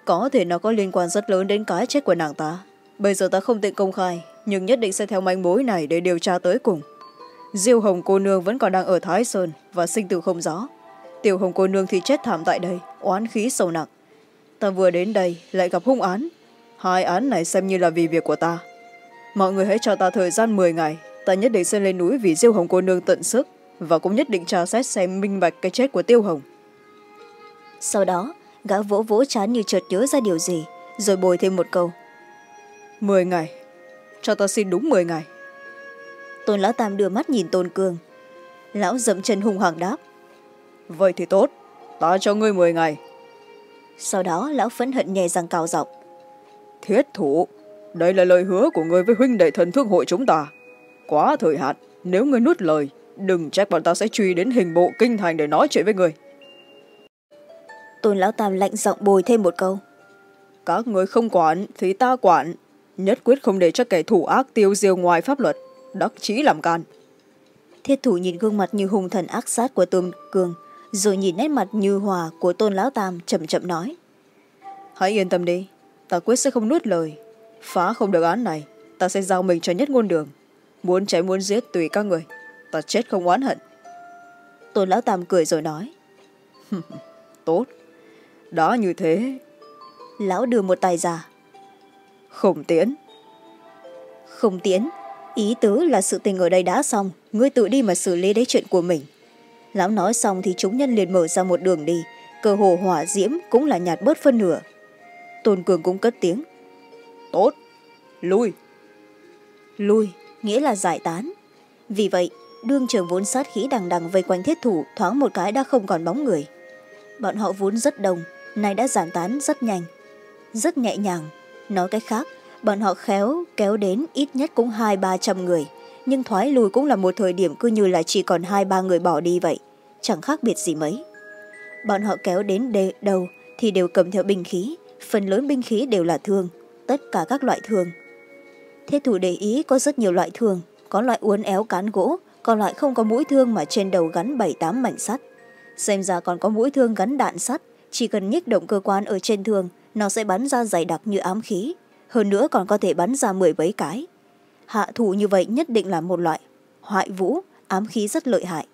Có thể nó có liên quan rất lớn đến cái chết của nàng ta. Bây giờ ta không tiện công khai nhưng nhất định sẽ theo manh mối này để điều tra tới cùng. Diêu hồng cô nương vẫn còn đang ở thái sơn và sinh tử không rõ. Tiểu hồng cô nương thì chết thảm tại đây oán khí sâu nặng. Ta vừa đến đây lại gặp hung án. Hai án này xem như là vì việc của ta mọi người hãy cho ta thời gian m ngày. Ta nhất định sẽ lên núi vì diêu hồng cô nương tận sức và cũng nhất định tra xét xem minh bạch cái chết của tiêu hồng. Sau đó gã vỗ vỗ chán như chợt nhớ ra điều gì rồi bồi thêm một câu. Mười ngày. Cho ta xin đúng mười ngày. Tôn lão tam đưa mắt nhìn tôn cương. Lão dậm chân hung hăng đáp. Vậy thì tốt. Ta cho ngươi mười ngày. Sau đó lão phẫn hận nhè răng cao giọng. Thiết thủ đây là lời hứa của ngươi với huynh đệ thần thương hội chúng ta. Quá thời hạn nếu ngươi nuốt lời đừng trách bọn ta sẽ truy đến hình bộ kinh thành để nói chuyện với ngươi. Tôn lão tam lạnh giọng bồi thêm một câu. Các người không quản thì ta quản. Nhất quyết không để cho kẻ thủ ác tiêu diêu ngoài pháp luật đắc chí làm can. Thiết thủ nhìn gương mặt như hung thần ác sát của tôn cường rồi nhìn nét mặt như hòa của tôn lão tam chậm chậm nói. Hãy yên tâm đi ta quyết sẽ không nuốt lời phá không được án này, ta sẽ giao mình cho nhất ngôn đường. Muốn cháy muốn giết tùy các người, ta chết không oán hận. Tôn lão tam cười rồi nói. Tốt, đã như thế. Lão đưa một tay già không tiễn. Không tiễn, ý tứ là sự tình ở đây đã xong, ngươi tự đi mà xử lý đấy chuyện của mình. Lão nói xong thì chúng nhân liền mở ra một đường đi, cơ hồ hỏa diễm cũng là nhạt bớt phân nửa. Tôn cường cũng cất tiếng tốt. Lui. Lui, nghĩa là giải tán. Vì vậy, đương trường vốn sát khí đằng đằng vây quanh thiết thủ thoáng một cái đã không còn bóng người. Bọn họ vốn rất đông, nay đã giải tán rất nhanh, rất nhẹ nhàng. Nói cách khác, bọn họ khéo, kéo đến ít nhất cũng hai, ba trăm người. Nhưng thoái lùi cũng là một thời điểm cứ như là chỉ còn hai, ba người bỏ đi vậy. Chẳng khác biệt gì mấy. Bọn họ kéo đến đề đầu thì đều cầm theo binh khí, phần lớn binh khí đều là thương tất cả các loại thường. thế thủ để ý có rất nhiều loại thường, có loại uốn éo cán gỗ còn loại không có mũi thương mà trên đầu gắn bảy tám mảnh sắt. Xem ra còn có mũi thương gắn đạn sắt chỉ cần nhích động cơ quan ở trên thương nó sẽ bắn ra dày đặc như ám khí. Hơn nữa còn có thể bắn ra mười mấy cái. Hạ thủ như vậy nhất định là một loại. Hoại vũ ám khí rất lợi hại.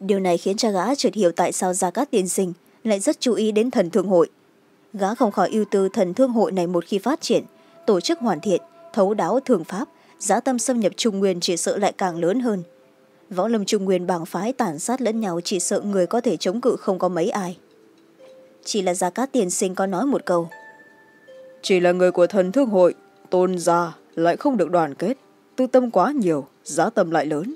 Điều này khiến cha gã chợt hiểu tại sao gia cát tiên sinh lại rất chú ý đến thần thương hội gã không khỏi ưu tư thần thương hội này một khi phát triển, tổ chức hoàn thiện, thấu đáo thường pháp, giá tâm xâm nhập trung nguyên chỉ sợ lại càng lớn hơn. Võ lâm trung nguyên bảng phái tàn sát lẫn nhau chỉ sợ người có thể chống cự không có mấy ai. Chỉ là gia cát tiền sinh có nói một câu. Chỉ là người của thần thương hội, tôn gia lại không được đoàn kết, tư tâm quá nhiều, giá tâm lại lớn.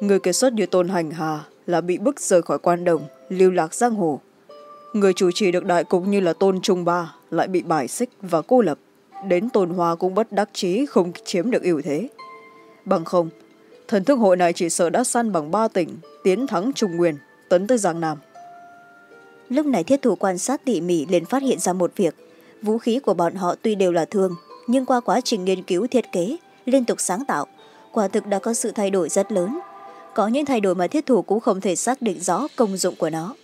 Người kiệt xuất như tôn hành hà là bị bức rời khỏi quan đồng, lưu lạc giang hồ người chủ trì được đại cục như là tôn trung ba lại bị bài xích và cô lập. Đến tôn hoa cũng bất đắc chí không chiếm được ưu thế. Bằng không, thần thương hội này chỉ sợ đã săn bằng ba tỉnh, tiến thắng trung nguyên, tấn tới giang nam. Lúc này thiết thủ quan sát tỉ mỉ liền phát hiện ra một việc. Vũ khí của bọn họ tuy đều là thương, nhưng qua quá trình nghiên cứu thiết kế, liên tục sáng tạo, quả thực đã có sự thay đổi rất lớn. Có những thay đổi mà thiết thủ cũng không thể xác định rõ công dụng của nó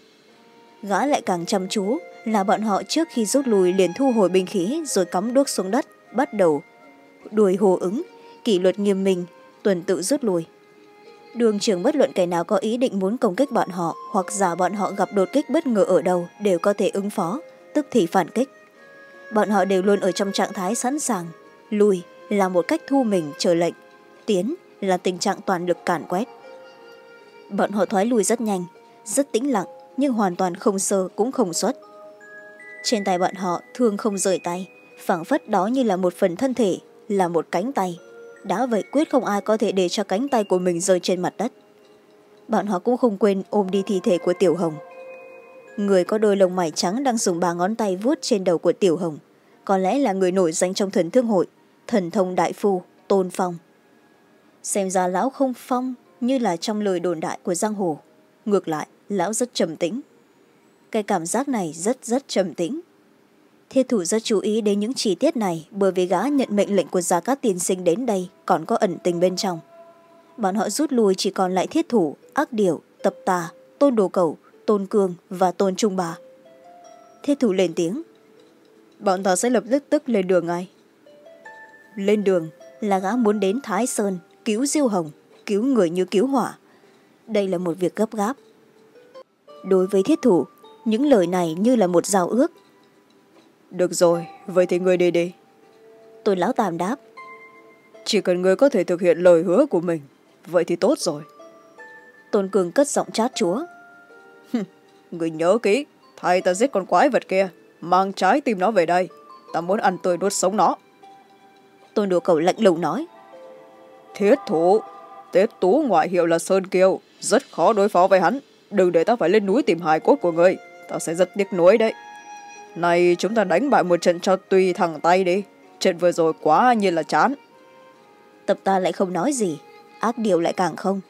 gã lại càng chăm chú, là bọn họ trước khi rút lui liền thu hồi binh khí rồi cắm đuốc xuống đất, bắt đầu đuổi hồ ứng, kỷ luật nghiêm minh, tuần tự rút lui. Đường trưởng bất luận kẻ nào có ý định muốn công kích bọn họ hoặc giả bọn họ gặp đột kích bất ngờ ở đâu đều có thể ứng phó, tức thì phản kích. Bọn họ đều luôn ở trong trạng thái sẵn sàng. Lùi là một cách thu mình chờ lệnh, tiến là tình trạng toàn lực cản quét. Bọn họ thoái lùi rất nhanh, rất tĩnh lặng nhưng hoàn toàn không sơ cũng không xuất. Trên tay bọn họ thương không rời tay, phảng phất đó như là một phần thân thể, là một cánh tay. Đã vậy quyết không ai có thể để cho cánh tay của mình rơi trên mặt đất. Bọn họ cũng không quên ôm đi thi thể của tiểu hồng. Người có đôi lông mày trắng đang dùng ba ngón tay vuốt trên đầu của tiểu hồng, có lẽ là người nổi danh trong thần thương hội, thần thông đại phu, tôn phong. Xem ra lão không phong như là trong lời đồn đại của giang hồ. Ngược lại lão rất trầm tĩnh. Cái cảm giác này rất rất trầm tĩnh. Thiết thủ rất chú ý đến những chi tiết này bởi vì gã nhận mệnh lệnh của gia cát tiên sinh đến đây còn có ẩn tình bên trong. Bọn họ rút lui chỉ còn lại thiết thủ ác điểu tập tà tôn đồ cầu tôn cương và tôn trung bà. Thiết thủ lên tiếng. Bọn ta sẽ lập tức tức lên đường ngay. Lên đường là gã muốn đến thái sơn cứu diêu hồng cứu người như cứu hỏa. Đây là một việc gấp gáp đối với thiết thủ. Những lời này như là một giao ước. Được rồi vậy thì người đi đi. Tôi lão tàm đáp. Chỉ cần người có thể thực hiện lời hứa của mình vậy thì tốt rồi. Tôn cường cất giọng chát chúa. Người nhớ kỹ thay ta giết con quái vật kia mang trái tim nó về đây. Ta muốn ăn tươi nuốt sống nó. Tôn đồ cầu lạnh lùng nói. Thiết thủ tết tú ngoại hiệu là sơn kiều rất khó đối phó với hắn đừng để ta phải lên núi tìm hài cốt của người. Ta sẽ rất tiếc nuối đấy. Này, chúng ta đánh bại một trận cho tùy thẳng tay đi. Trận vừa rồi quá nhiên là chán. Tập ta lại không nói gì. Ác điều lại càng không.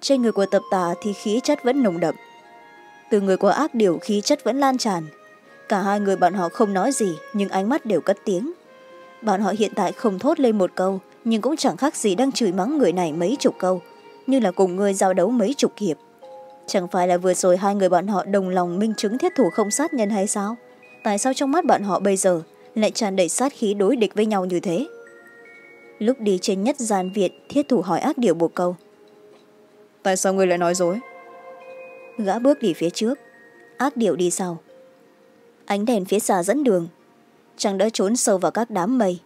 Trên người của tập tà thì khí chất vẫn nồng đậm. Từ người của ác điều, khí chất vẫn lan tràn. Cả hai người bọn họ không nói gì, nhưng ánh mắt đều cất tiếng. Bọn họ hiện tại không thốt lên một câu, nhưng cũng chẳng khác gì đang chửi mắng người này mấy chục câu, như là cùng người giao đấu mấy chục hiệp chẳng phải là vừa rồi hai người bọn họ đồng lòng minh chứng thiết thủ không sát nhân hay sao? Tại sao trong mắt bọn họ bây giờ lại tràn đầy sát khí đối địch với nhau như thế? Lúc đi trên nhất gian viện thiết thủ hỏi ác điều một câu. Tại sao ngươi lại nói dối? Gã bước đi phía trước. Ác điệu đi sau. Ánh đèn phía xa dẫn đường. Chàng đã trốn sâu vào các đám mây.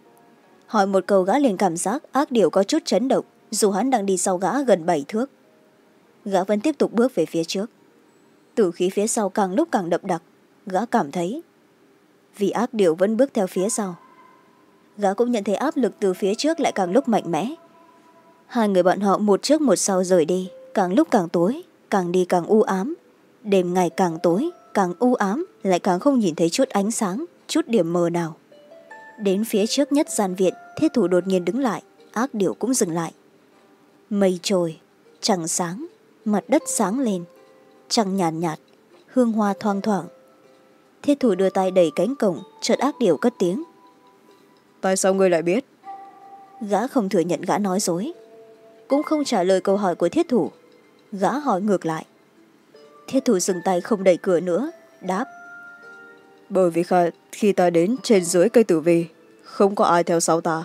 Hỏi một câu gã liền cảm giác ác điệu có chút chấn động dù hắn đang đi sau gã gần bảy thước gã vẫn tiếp tục bước về phía trước. Tử khí phía sau càng lúc càng đậm đặc. Gã cảm thấy vì ác điều vẫn bước theo phía sau. Gã cũng nhận thấy áp lực từ phía trước lại càng lúc mạnh mẽ. Hai người bọn họ một trước một sau rời đi càng lúc càng tối càng đi càng u ám. Đêm ngày càng tối càng u ám lại càng không nhìn thấy chút ánh sáng chút điểm mờ nào. Đến phía trước nhất gian viện thiết thủ đột nhiên đứng lại ác điểu cũng dừng lại. Mây trồi, trăng sáng mặt đất sáng lên trăng nhàn nhạt, nhạt hương hoa thoang thoảng. Thiết thủ đưa tay đẩy cánh cổng chợt ác điệu cất tiếng. Tại sao ngươi lại biết? Gã không thừa nhận gã nói dối cũng không trả lời câu hỏi của thiết thủ. Gã hỏi ngược lại. Thiết thủ dừng tay không đẩy cửa nữa đáp. Bởi vì khi ta đến trên dưới cây tử vi không có ai theo sau ta.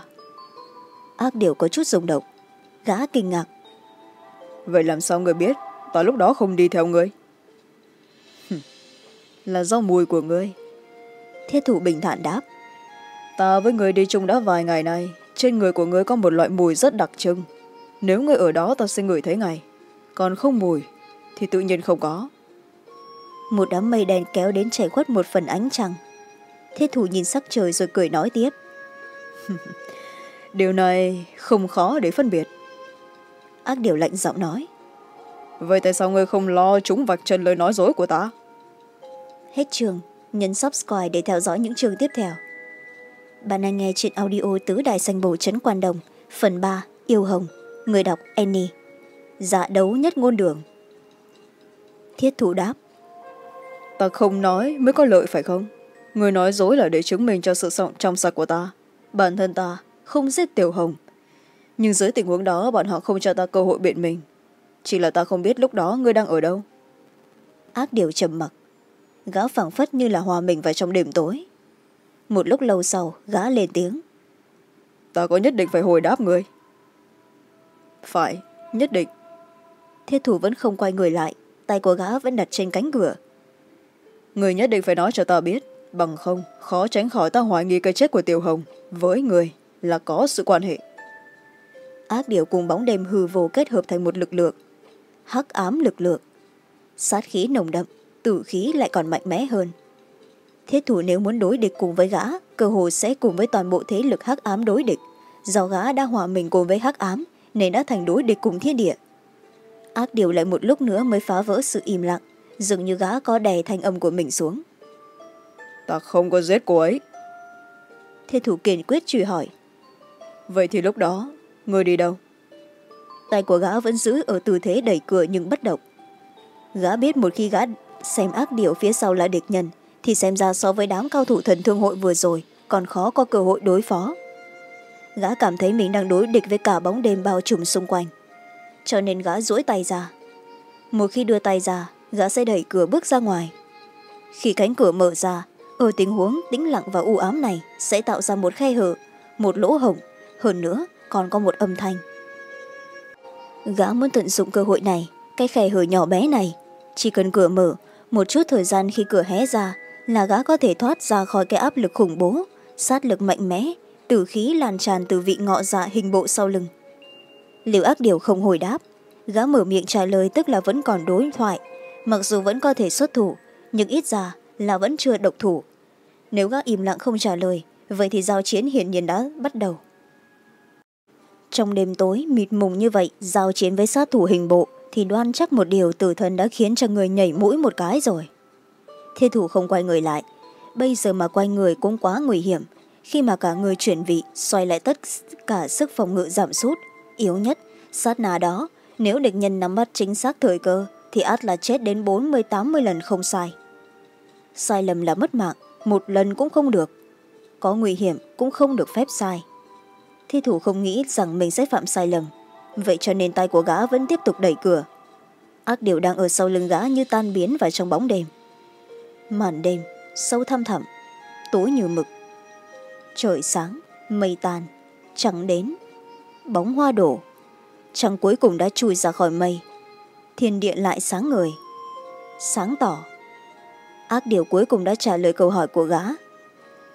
Ác điều có chút rung động. Gã kinh ngạc vậy làm sao người biết? Ta lúc đó không đi theo ngươi là do mùi của ngươi thiết thủ bình thản đáp. Ta với người đi chung đã vài ngày nay trên người của ngươi có một loại mùi rất đặc trưng. Nếu ngươi ở đó ta sẽ ngửi thấy ngày còn không mùi thì tự nhiên không có. Một đám mây đen kéo đến chảy khuất một phần ánh trăng. Thiết thủ nhìn sắc trời rồi cười nói tiếp. Điều này không khó để phân biệt ác điều lạnh giọng nói. Vậy tại sao ngươi không lo chúng vạch trần lời nói dối của ta? Hết trường nhấn subscribe để theo dõi những chương tiếp theo. Bạn đang nghe trên audio tứ đại xanh bồ trấn quan đồng phần ba yêu hồng người đọc annie. Dạ đấu nhất ngôn đường. Thiết thủ đáp. Ta không nói mới có lợi phải không? Người nói dối là để chứng minh cho sự trong sạch của ta. Bản thân ta không giết tiểu hồng nhưng dưới tình huống đó bọn họ không cho ta cơ hội biện mình chỉ là ta không biết lúc đó ngươi đang ở đâu. Ác điều trầm mặc. Gã phảng phất như là hòa mình vào trong đêm tối. Một lúc lâu sau gã lên tiếng. Ta có nhất định phải hồi đáp người phải nhất định. Thiết thủ vẫn không quay người lại tay của gã vẫn đặt trên cánh cửa. Người nhất định phải nói cho ta biết bằng không khó tránh khỏi ta hoài nghi cái chết của tiểu hồng. Với người là có sự quan hệ ác điệu cùng bóng đêm hư vô kết hợp thành một lực lượng. Hắc ám lực lượng. Sát khí nồng đậm tử khí lại còn mạnh mẽ hơn. Thiết thủ nếu muốn đối địch cùng với gã cơ hồ sẽ cùng với toàn bộ thế lực hắc ám đối địch. Do gã đã hòa mình cùng với hắc ám nên đã thành đối địch cùng thiên địa. Ác điều lại một lúc nữa mới phá vỡ sự im lặng dường như gã có đè thanh âm của mình xuống. Ta không có giết cô ấy. Thiết thủ kiên quyết truy hỏi. Vậy thì lúc đó người đi đâu? Tay của gã vẫn giữ ở tư thế đẩy cửa nhưng bất động. Gã biết một khi gã xem ác điệu phía sau là địch nhân, thì xem ra so với đám cao thủ thần thương hội vừa rồi, còn khó có cơ hội đối phó. Gã cảm thấy mình đang đối địch với cả bóng đêm bao trùm xung quanh. Cho nên gã duỗi tay ra. Một khi đưa tay ra, gã sẽ đẩy cửa bước ra ngoài. Khi cánh cửa mở ra, ở tình huống tĩnh lặng và u ám này sẽ tạo ra một khe hở, một lỗ hổng. Hơn nữa còn có một âm thanh. Gã muốn tận dụng cơ hội này, cái khe hở nhỏ bé này. Chỉ cần cửa mở, một chút thời gian khi cửa hé ra là gã có thể thoát ra khỏi cái áp lực khủng bố, sát lực mạnh mẽ, tử khí lan tràn từ vị ngọ dạ hình bộ sau lưng. Liệu ác điều không hồi đáp. Gã mở miệng trả lời tức là vẫn còn đối thoại. Mặc dù vẫn có thể xuất thủ, nhưng ít ra là vẫn chưa độc thủ. Nếu gã im lặng không trả lời, vậy thì giao chiến hiển nhiên đã bắt đầu trong đêm tối, mịt mùng như vậy, giao chiến với sát thủ hình bộ, thì đoan chắc một điều tử thần đã khiến cho người nhảy mũi một cái rồi. Thiết thủ không quay người lại. Bây giờ mà quay người cũng quá nguy hiểm. Khi mà cả người chuyển vị, xoay lại tất cả sức phòng ngự giảm sút. Yếu nhất, sát nà đó, nếu địch nhân nắm bắt chính xác thời cơ, thì át là chết đến bốn mươi tám mươi lần không sai. Sai lầm là mất mạng, một lần cũng không được. Có nguy hiểm cũng không được phép sai thi thủ không nghĩ rằng mình sẽ phạm sai lầm. Vậy cho nên tay của gã vẫn tiếp tục đẩy cửa. Ác điều đang ở sau lưng gã như tan biến vào trong bóng đêm. Màn đêm sâu thăm thẳm tối như mực. Trời sáng mây tan trắng đến bóng hoa đổ. Trăng cuối cùng đã chui ra khỏi mây. Thiên địa lại sáng người, sáng tỏ. Ác điều cuối cùng đã trả lời câu hỏi của gã.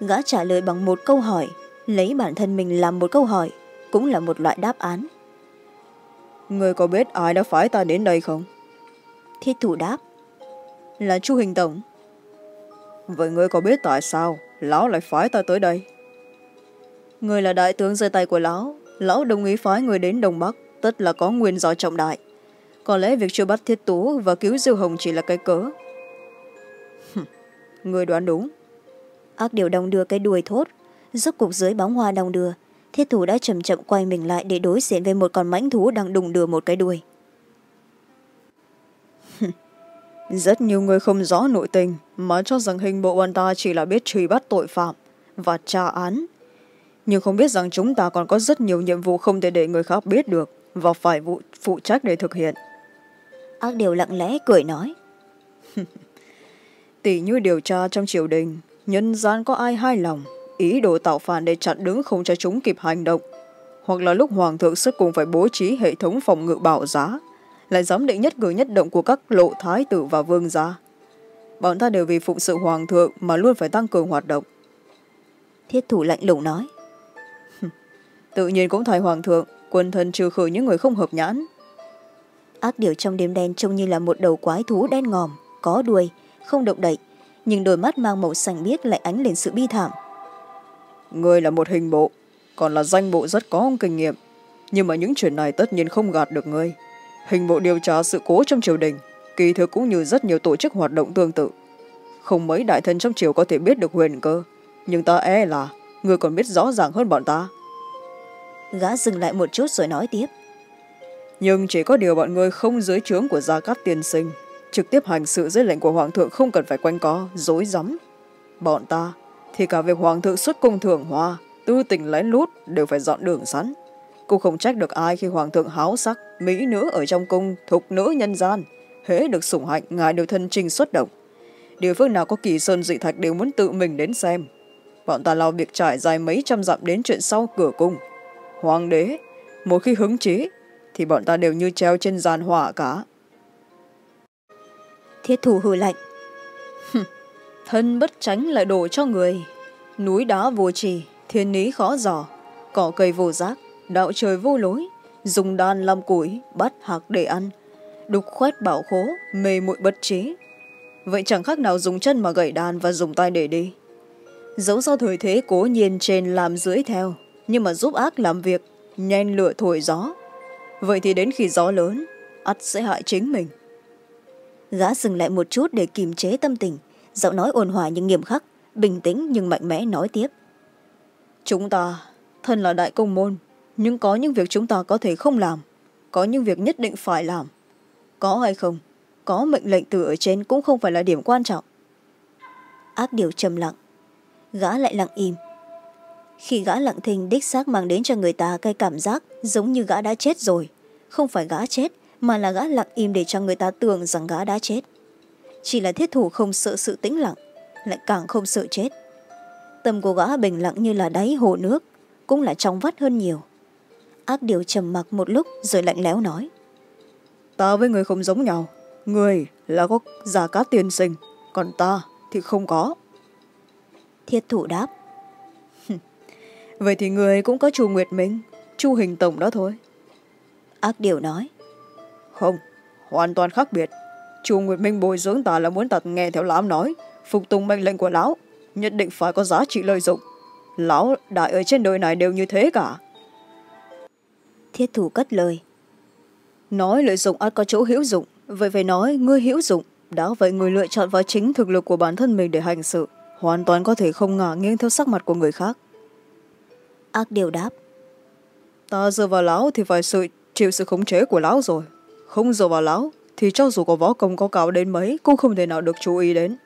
Gã trả lời bằng một câu hỏi lấy bản thân mình làm một câu hỏi cũng là một loại đáp án. Người có biết ai đã phái ta đến đây không? Thiết thủ đáp. Là chu hình tổng. Vậy ngươi có biết tại sao lão lại phái ta tới đây? Người là đại tướng rơi tay của lão. Lão đồng ý phái người đến đông bắc tất là có nguyên do trọng đại. Có lẽ việc chưa bắt thiết tú và cứu diêu hồng chỉ là cái cớ. Người đoán đúng. Ác điều đồng đưa cái đuôi thốt rốt cục dưới bóng hoa đồng đưa thiết thủ đã chậm chậm quay mình lại để đối diện với một con mãnh thú đang đùng đưa một cái đuôi. Rất nhiều người không rõ nội tình mà cho rằng hình bộ bọn ta chỉ là biết truy bắt tội phạm và tra án. Nhưng không biết rằng chúng ta còn có rất nhiều nhiệm vụ không thể để người khác biết được và phải vụ, phụ trách để thực hiện. Ác điều lặng lẽ cười nói. Tỷ như điều tra trong triều đình nhân gian có ai hai lòng ý đồ tạo phản để chặn đứng không cho chúng kịp hành động. Hoặc là lúc hoàng thượng sức cùng phải bố trí hệ thống phòng ngự bảo giá lại giám định nhất cử nhất động của các lộ thái tử và vương gia. Bọn ta đều vì phụng sự hoàng thượng mà luôn phải tăng cường hoạt động. Thiết thủ lạnh lùng nói. Tự nhiên cũng thay hoàng thượng quân thần trừ khử những người không hợp nhãn. Ác điều trong đêm đen trông như là một đầu quái thú đen ngòm có đuôi không động đậy nhưng đôi mắt mang màu xanh biếc lại ánh lên sự bi thảm người là một hình bộ còn là danh bộ rất có kinh nghiệm. Nhưng mà những chuyện này tất nhiên không gạt được ngươi hình bộ điều tra sự cố trong triều đình kỳ thực cũng như rất nhiều tổ chức hoạt động tương tự. Không mấy đại thân trong triều có thể biết được huyền cơ nhưng ta e là người còn biết rõ ràng hơn bọn ta. Gã dừng lại một chút rồi nói tiếp. Nhưng chỉ có điều bọn ngươi không dưới trướng của gia cát tiên sinh trực tiếp hành sự dưới lệnh của hoàng thượng không cần phải quanh co dối rắm. Bọn ta thì cả việc hoàng thượng xuất cung thưởng hoa tư tình lén lút đều phải dọn đường sẵn. Cô không trách được ai khi hoàng thượng háo sắc, mỹ nữ ở trong cung, thục nữ nhân gian, hễ được sủng hạnh, ngài đều thân trình xuất động. Địa phương nào có kỳ sơn dị thạch đều muốn tự mình đến xem. Bọn ta lo việc trải dài mấy trăm dặm đến chuyện sau cửa cung. Hoàng đế một khi hứng chí, thì bọn ta đều như treo trên giàn hỏa cả. Thiết thủ hư lạnh thân bất tránh lại đổ cho người. Núi đá vô trì, thiên lý khó giỏ cỏ cây vô giác, đạo trời vô lối. Dùng đàn làm củi, bắt hạc để ăn. Đục khoét bảo khố, mê muội bất trí. Vậy chẳng khác nào dùng chân mà gậy đàn và dùng tay để đi. Dẫu do thời thế cố nhiên trên làm dưới theo, nhưng mà giúp ác làm việc nhen lửa thổi gió. Vậy thì đến khi gió lớn, ắt sẽ hại chính mình. Gã dừng lại một chút để kiềm chế tâm tình giọng nói ôn hòa nhưng nghiêm khắc bình tĩnh nhưng mạnh mẽ nói tiếp. Chúng ta thân là đại công môn nhưng có những việc chúng ta có thể không làm có những việc nhất định phải làm. Có hay không có mệnh lệnh từ ở trên cũng không phải là điểm quan trọng. Ác điều trầm lặng gã lại lặng im. Khi gã lặng thinh đích xác mang đến cho người ta cái cảm giác giống như gã đã chết rồi. Không phải gã chết mà là gã lặng im để cho người ta tưởng rằng gã đã chết chỉ là thiết thủ không sợ sự tĩnh lặng lại càng không sợ chết. Tâm của gã bình lặng như là đáy hồ nước cũng là trong vắt hơn nhiều. Ác điều trầm mặc một lúc rồi lạnh lẽo nói. Ta với người không giống nhau. Người là có già cá tiên sinh còn ta thì không có. Thiết thủ đáp. Vậy thì người cũng có chu nguyệt minh chu hình tổng đó thôi. Ác điều nói. Không hoàn toàn khác biệt chu nguyệt minh bồi dưỡng ta là muốn ta nghe theo lãm nói. Phục tùng mệnh lệnh của lão nhất định phải có giá trị lợi dụng. Lão đại ở trên đời này đều như thế cả. Thiết thủ cất lời. Nói lợi dụng ắt có chỗ hữu dụng. Vậy phải nói ngươi hữu dụng. Đã vậy người lựa chọn vào chính thực lực của bản thân mình để hành sự. Hoàn toàn có thể không ngả nghiêng theo sắc mặt của người khác. Ác điều đáp. Ta dựa vào lão thì phải sự chịu sự khống chế của lão rồi. Không dựa vào lão thì cho dù có võ công có cao đến mấy cũng không thể nào được chú ý đến.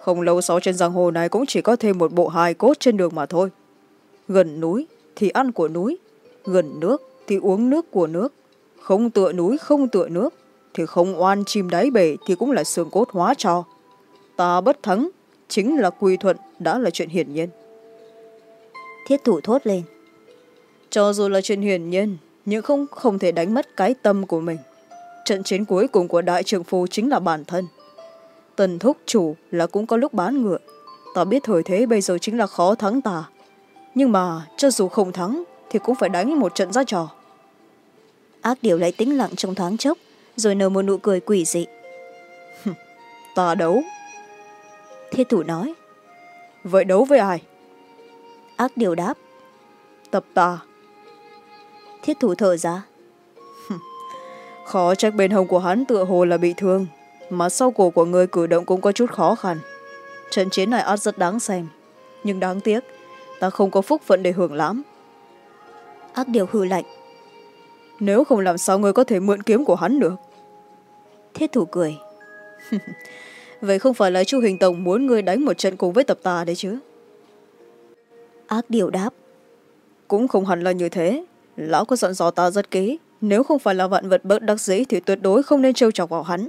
Không lâu sau trên giang hồ này cũng chỉ có thêm một bộ hài cốt trên đường mà thôi. Gần núi thì ăn của núi gần nước thì uống nước của nước. Không tựa núi không tựa nước thì không oan chim đáy bể thì cũng là xương cốt hóa cho. Ta bất thắng chính là quy thuận đã là chuyện hiển nhiên. Thiết thủ thốt lên. Cho dù là chuyện hiển nhiên nhưng không không thể đánh mất cái tâm của mình trận chiến cuối cùng của đại trưởng phu chính là bản thân. Tần thúc chủ là cũng có lúc bán ngựa. Ta biết thời thế bây giờ chính là khó thắng ta. Nhưng mà, cho dù không thắng, thì cũng phải đánh một trận ra trò. Ác điều lại tĩnh lặng trong thoáng chốc, rồi nở một nụ cười quỷ dị. Ta đấu. Thiết thủ nói. Vậy đấu với ai? Ác điều đáp. Tập ta. Thiết thủ thở ra khó trách bên hông của hắn tựa hồ là bị thương mà sau cổ của người cử động cũng có chút khó khăn. Trận chiến này ắt rất đáng xem nhưng đáng tiếc ta không có phúc phận để hưởng lãm. Ác điều hư lạnh. Nếu không làm sao người có thể mượn kiếm của hắn được? Thiết thủ cười. vậy không phải là chu hình tổng muốn ngươi đánh một trận cùng với tập tà đấy chứ? Ác điều đáp. Cũng không hẳn là như thế. Lão có dặn dò ta rất kỹ nếu không phải là vạn vật bớt đắc dĩ thì tuyệt đối không nên trêu chọc vào hắn.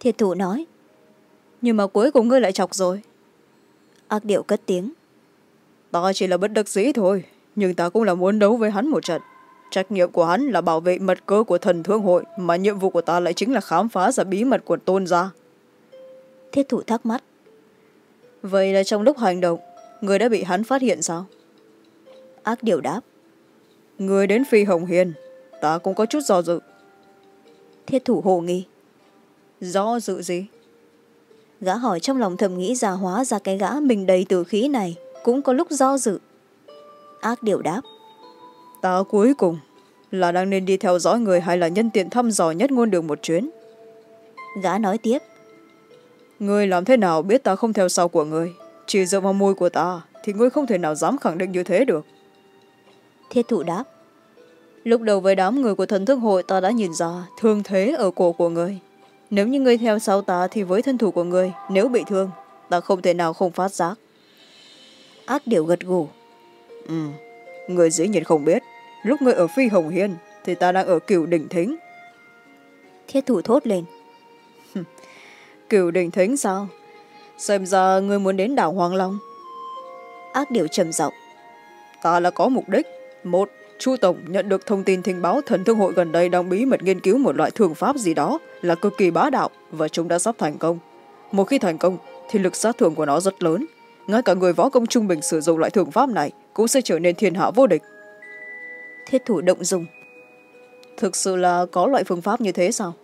Thiệt thủ nói. Nhưng mà cuối cùng ngươi lại chọc rồi. Ác điệu cất tiếng. Ta chỉ là bất đắc dĩ thôi nhưng ta cũng là muốn đấu với hắn một trận. Trách nhiệm của hắn là bảo vệ mật cơ của thần thương hội mà nhiệm vụ của ta lại chính là khám phá ra bí mật của tôn gia. Thiết thủ thắc mắc. Vậy là trong lúc hành động người đã bị hắn phát hiện sao? Ác điều đáp. Người đến phi hồng hiền ta cũng có chút do dự. Thiết thủ hồ nghi. Do dự gì? Gã hỏi trong lòng thầm nghĩ ra hóa ra cái gã mình đầy từ khí này cũng có lúc do dự. Ác điều đáp. Ta cuối cùng là đang nên đi theo dõi người hay là nhân tiện thăm dò nhất ngôn đường một chuyến? Gã nói tiếp. Người làm thế nào biết ta không theo sau của người chỉ dựa vào môi của ta thì ngươi không thể nào dám khẳng định như thế được. Thiết thụ đáp lúc đầu với đám người của thần thương hội ta đã nhìn ra thương thế ở cổ của người. Nếu như ngươi theo sau ta thì với thân thủ của người nếu bị thương ta không thể nào không phát giác. Ác điệu gật gù. Ừ người dĩ nhiên không biết. Lúc ngươi ở phi hồng hiên thì ta đang ở cửu đỉnh thính. Thiết thủ thốt lên. Cửu đỉnh thính sao? Xem ra ngươi muốn đến đảo hoàng long. Ác điệu trầm giọng. Ta là có mục đích. Một chu tổng nhận được thông tin thình báo thần thương hội gần đây đang bí mật nghiên cứu một loại thường pháp gì đó là cực kỳ bá đạo và chúng đã sắp thành công. Một khi thành công thì lực sát thương của nó rất lớn. Ngay cả người võ công trung bình sử dụng loại thường pháp này cũng sẽ trở nên thiên hạ vô địch. Thiết thủ động dùng. Thực sự là có loại phương pháp như thế sao?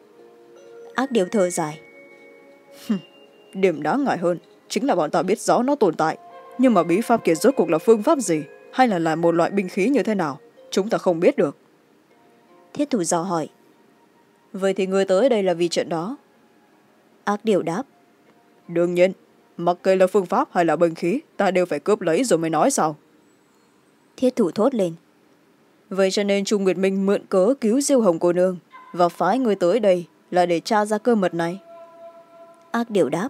Ác điều thở dài. Điểm đáng ngại hơn chính là bọn ta biết rõ nó tồn tại. Nhưng mà bí pháp kia rốt cuộc là phương pháp gì? Hay là là một loại binh khí như thế nào chúng ta không biết được. Thiết thủ dò hỏi. Vậy thì người tới đây là vì chuyện đó? Ác điều đáp. Đương nhiên mặc kệ là phương pháp hay là binh khí ta đều phải cướp lấy rồi mới nói sao thiết thủ thốt lên. Vậy cho nên trung nguyệt minh mượn cớ cứu diêu hồng cô nương và phái người tới đây là để tra ra cơ mật này. Ác điều đáp.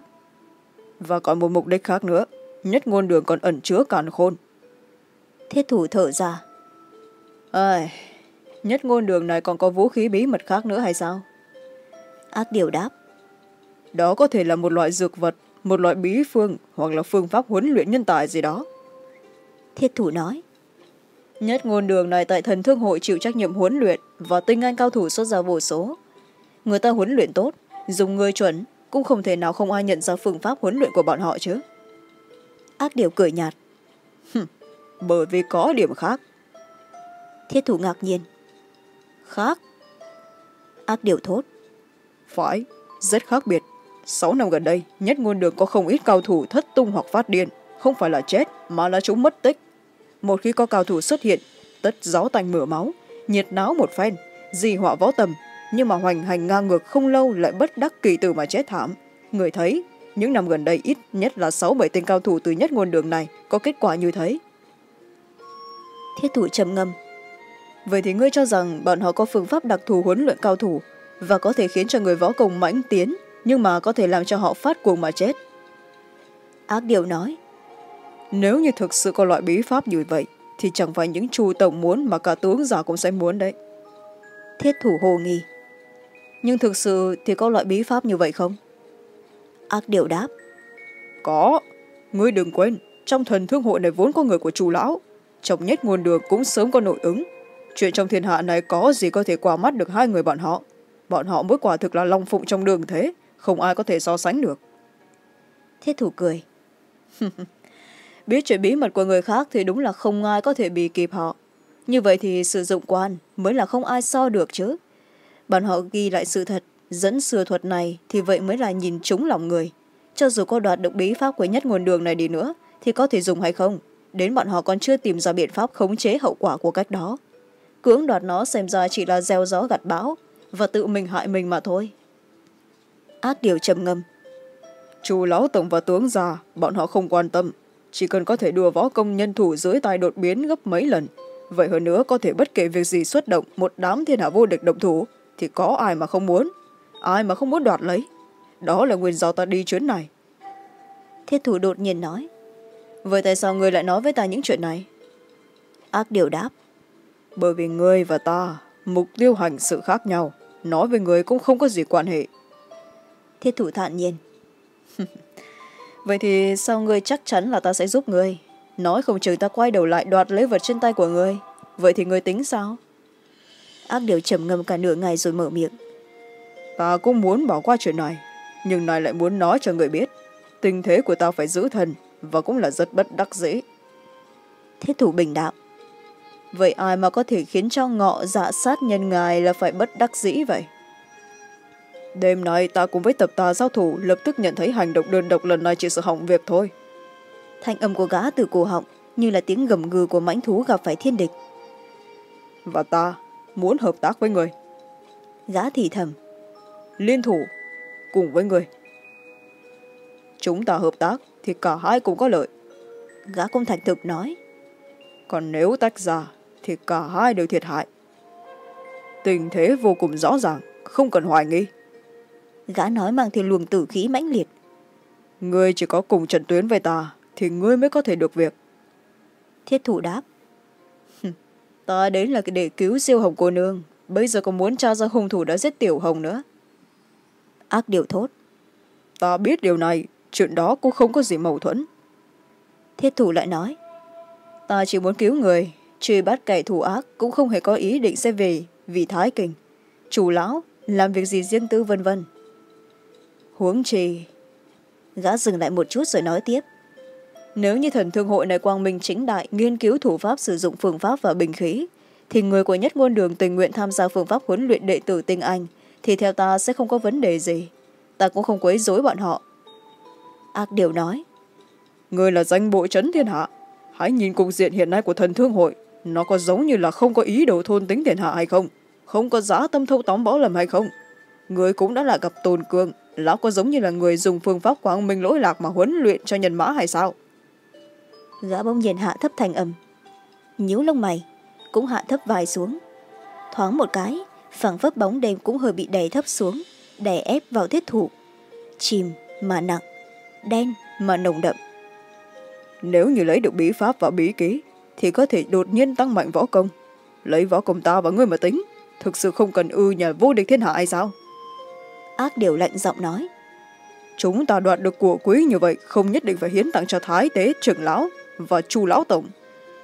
Và còn một mục đích khác nữa nhất ngôn đường còn ẩn chứa càn khôn. Thiết thủ thở ra à, nhất ngôn đường này còn có vũ khí bí mật khác nữa hay sao? Ác điều đáp. Đó có thể là một loại dược vật một loại bí phương hoặc là phương pháp huấn luyện nhân tài gì đó. Thiết thủ nói. Nhất ngôn đường này tại thần thương hội chịu trách nhiệm huấn luyện và tinh anh cao thủ xuất ra vô số. Người ta huấn luyện tốt dùng người chuẩn cũng không thể nào không ai nhận ra phương pháp huấn luyện của bọn họ chứ. Ác điều cười nhạt. Bởi vì có điểm khác thiết thủ ngạc nhiên. Khác. Ác điều thốt. Phải rất khác biệt. Sáu năm gần đây nhất ngôn đường có không ít cao thủ thất tung hoặc phát điên. Không phải là chết mà là chúng mất tích. Một khi có cao thủ xuất hiện tất gió tanh mửa máu nhiệt náo một phen di họa võ tầm. Nhưng mà hoành hành ngang ngược không lâu lại bất đắc kỳ tử mà chết thảm. Người thấy những năm gần đây ít nhất là sáu bảy tên cao thủ từ nhất ngôn đường này có kết quả như thế. Thiết thủ trầm ngâm vậy thì ngươi cho rằng bọn họ có phương pháp đặc thù huấn luyện cao thủ và có thể khiến cho người võ công mãnh tiến nhưng mà có thể làm cho họ phát cuồng mà chết? Ác điều nói nếu như thực sự có loại bí pháp như vậy thì chẳng phải những chu tổng muốn mà cả tướng giả cũng sẽ muốn đấy. Thiết thủ hồ nghi. Nhưng thực sự thì có loại bí pháp như vậy không? Ác điều đáp có. Ngươi đừng quên trong thần thương hội này vốn có người của chu lão. Trong nhất nguồn đường cũng sớm có nội ứng chuyện trong thiên hạ này có gì có thể qua mắt được hai người bọn họ? Bọn họ mới quả thực là long phụng trong đường thế không ai có thể so sánh được. Thiết thủ cười. biết chuyện bí mật của người khác thì đúng là không ai có thể bị kịp họ. Như vậy thì sử dụng quan mới là không ai so được chứ. Bọn họ ghi lại sự thật dẫn xưa thuật này thì vậy mới là nhìn trúng lòng người. Cho dù có đoạt được bí pháp của nhất nguồn đường này đi nữa thì có thể dùng hay không? Đến bọn họ còn chưa tìm ra biện pháp khống chế hậu quả của cách đó cưỡng đoạt nó xem ra chỉ là gieo gió gặt bão và tự mình hại mình mà thôi. Ác điều trầm ngâm. Chu lão tổng và tướng già bọn họ không quan tâm. Chỉ cần có thể đùa võ công nhân thủ dưới tay đột biến gấp mấy lần. Vậy hơn nữa có thể bất kể việc gì xuất động một đám thiên hạ vô địch động thủ thì có ai mà không muốn? Ai mà không muốn đoạt lấy? Đó là nguyên do ta đi chuyến này. Thiết thủ đột nhiên nói. Vậy tại sao ngươi lại nói với ta những chuyện này? Ác điều đáp bởi vì ngươi và ta mục tiêu hành sự khác nhau. Nói với người cũng không có gì quan hệ. Thiết thủ thản nhiên. Vậy thì sao ngươi chắc chắn là ta sẽ giúp ngươi nói không chừng ta quay đầu lại đoạt lấy vật trên tay của ngươi vậy thì ngươi tính sao? Ác điều trầm ngâm cả nửa ngày rồi mở miệng. Ta cũng muốn bỏ qua chuyện này nhưng này lại muốn nói cho người biết. Tình thế của ta phải giữ thần và cũng là rất bất đắc dĩ. Thiết thủ bình đạo vậy ai mà có thể khiến cho ngọ dạ sát nhân ngài là phải bất đắc dĩ vậy? Đêm nay ta cùng với tập tà giao thủ lập tức nhận thấy hành động đơn độc lần này chỉ sự hỏng việc thôi. Thanh âm của gã từ cổ họng như là tiếng gầm gừ của mãnh thú gặp phải thiên địch. Và ta muốn hợp tác với người. Gã thì thầm. Liên thủ cùng với người. Chúng ta hợp tác thì cả hai cũng có lợi. Gã công thành thực nói. Còn nếu tách ra thì cả hai đều thiệt hại. Tình thế vô cùng rõ ràng không cần hoài nghi. Gã nói mang theo luồng tử khí mãnh liệt. Ngươi chỉ có cùng trận tuyến với ta thì ngươi mới có thể được việc. Thiết thủ đáp. Ta đến là để cứu siêu hồng cô nương bây giờ còn muốn tra ra hung thủ đã giết tiểu hồng nữa. Ác điều thốt. Ta biết điều này chuyện đó cũng không có gì mâu thuẫn. Thiết thủ lại nói. Ta chỉ muốn cứu người truy bắt kẻ thù ác cũng không hề có ý định sẽ về vì thái kình chủ lão, làm việc gì riêng tư vân vân? Huống trì gã dừng lại một chút rồi nói tiếp. Nếu như thần thương hội này quang minh chính đại, nghiên cứu thủ pháp, sử dụng phương pháp và bình khí, thì người của nhất ngôn đường tình nguyện tham gia phương pháp huấn luyện đệ tử tinh anh, thì theo ta sẽ không có vấn đề gì. Ta cũng không quấy dối bọn họ. Ác điều nói người là danh bộ trấn thiên hạ. Hãy nhìn cục diện hiện nay của thần thương hội nó có giống như là không có ý đồ thôn tính thiên hạ hay không? Không có giá tâm thâu tóm bỏ lầm hay không? Người cũng đã là gặp tồn cương lão có giống như là người dùng phương pháp quang minh lỗi lạc mà huấn luyện cho nhân mã hay sao? Gã bỗng nhiên hạ thấp thành âm. Nhíu lông mày cũng hạ thấp vai xuống. Thoáng một cái phẳng phất bóng đêm cũng hơi bị đè thấp xuống đè ép vào thiết thủ. Chìm mà nặng đen mà nồng đậm. Nếu như lấy được bí pháp và bí ký thì có thể đột nhiên tăng mạnh võ công. Lấy võ công ta và ngươi mà tính thực sự không cần ư nhà vô địch thiên hạ hay sao? Ác điều lạnh giọng nói. Chúng ta đoạt được của quý như vậy không nhất định phải hiến tặng cho thái tế trưởng lão và chu lão tổng.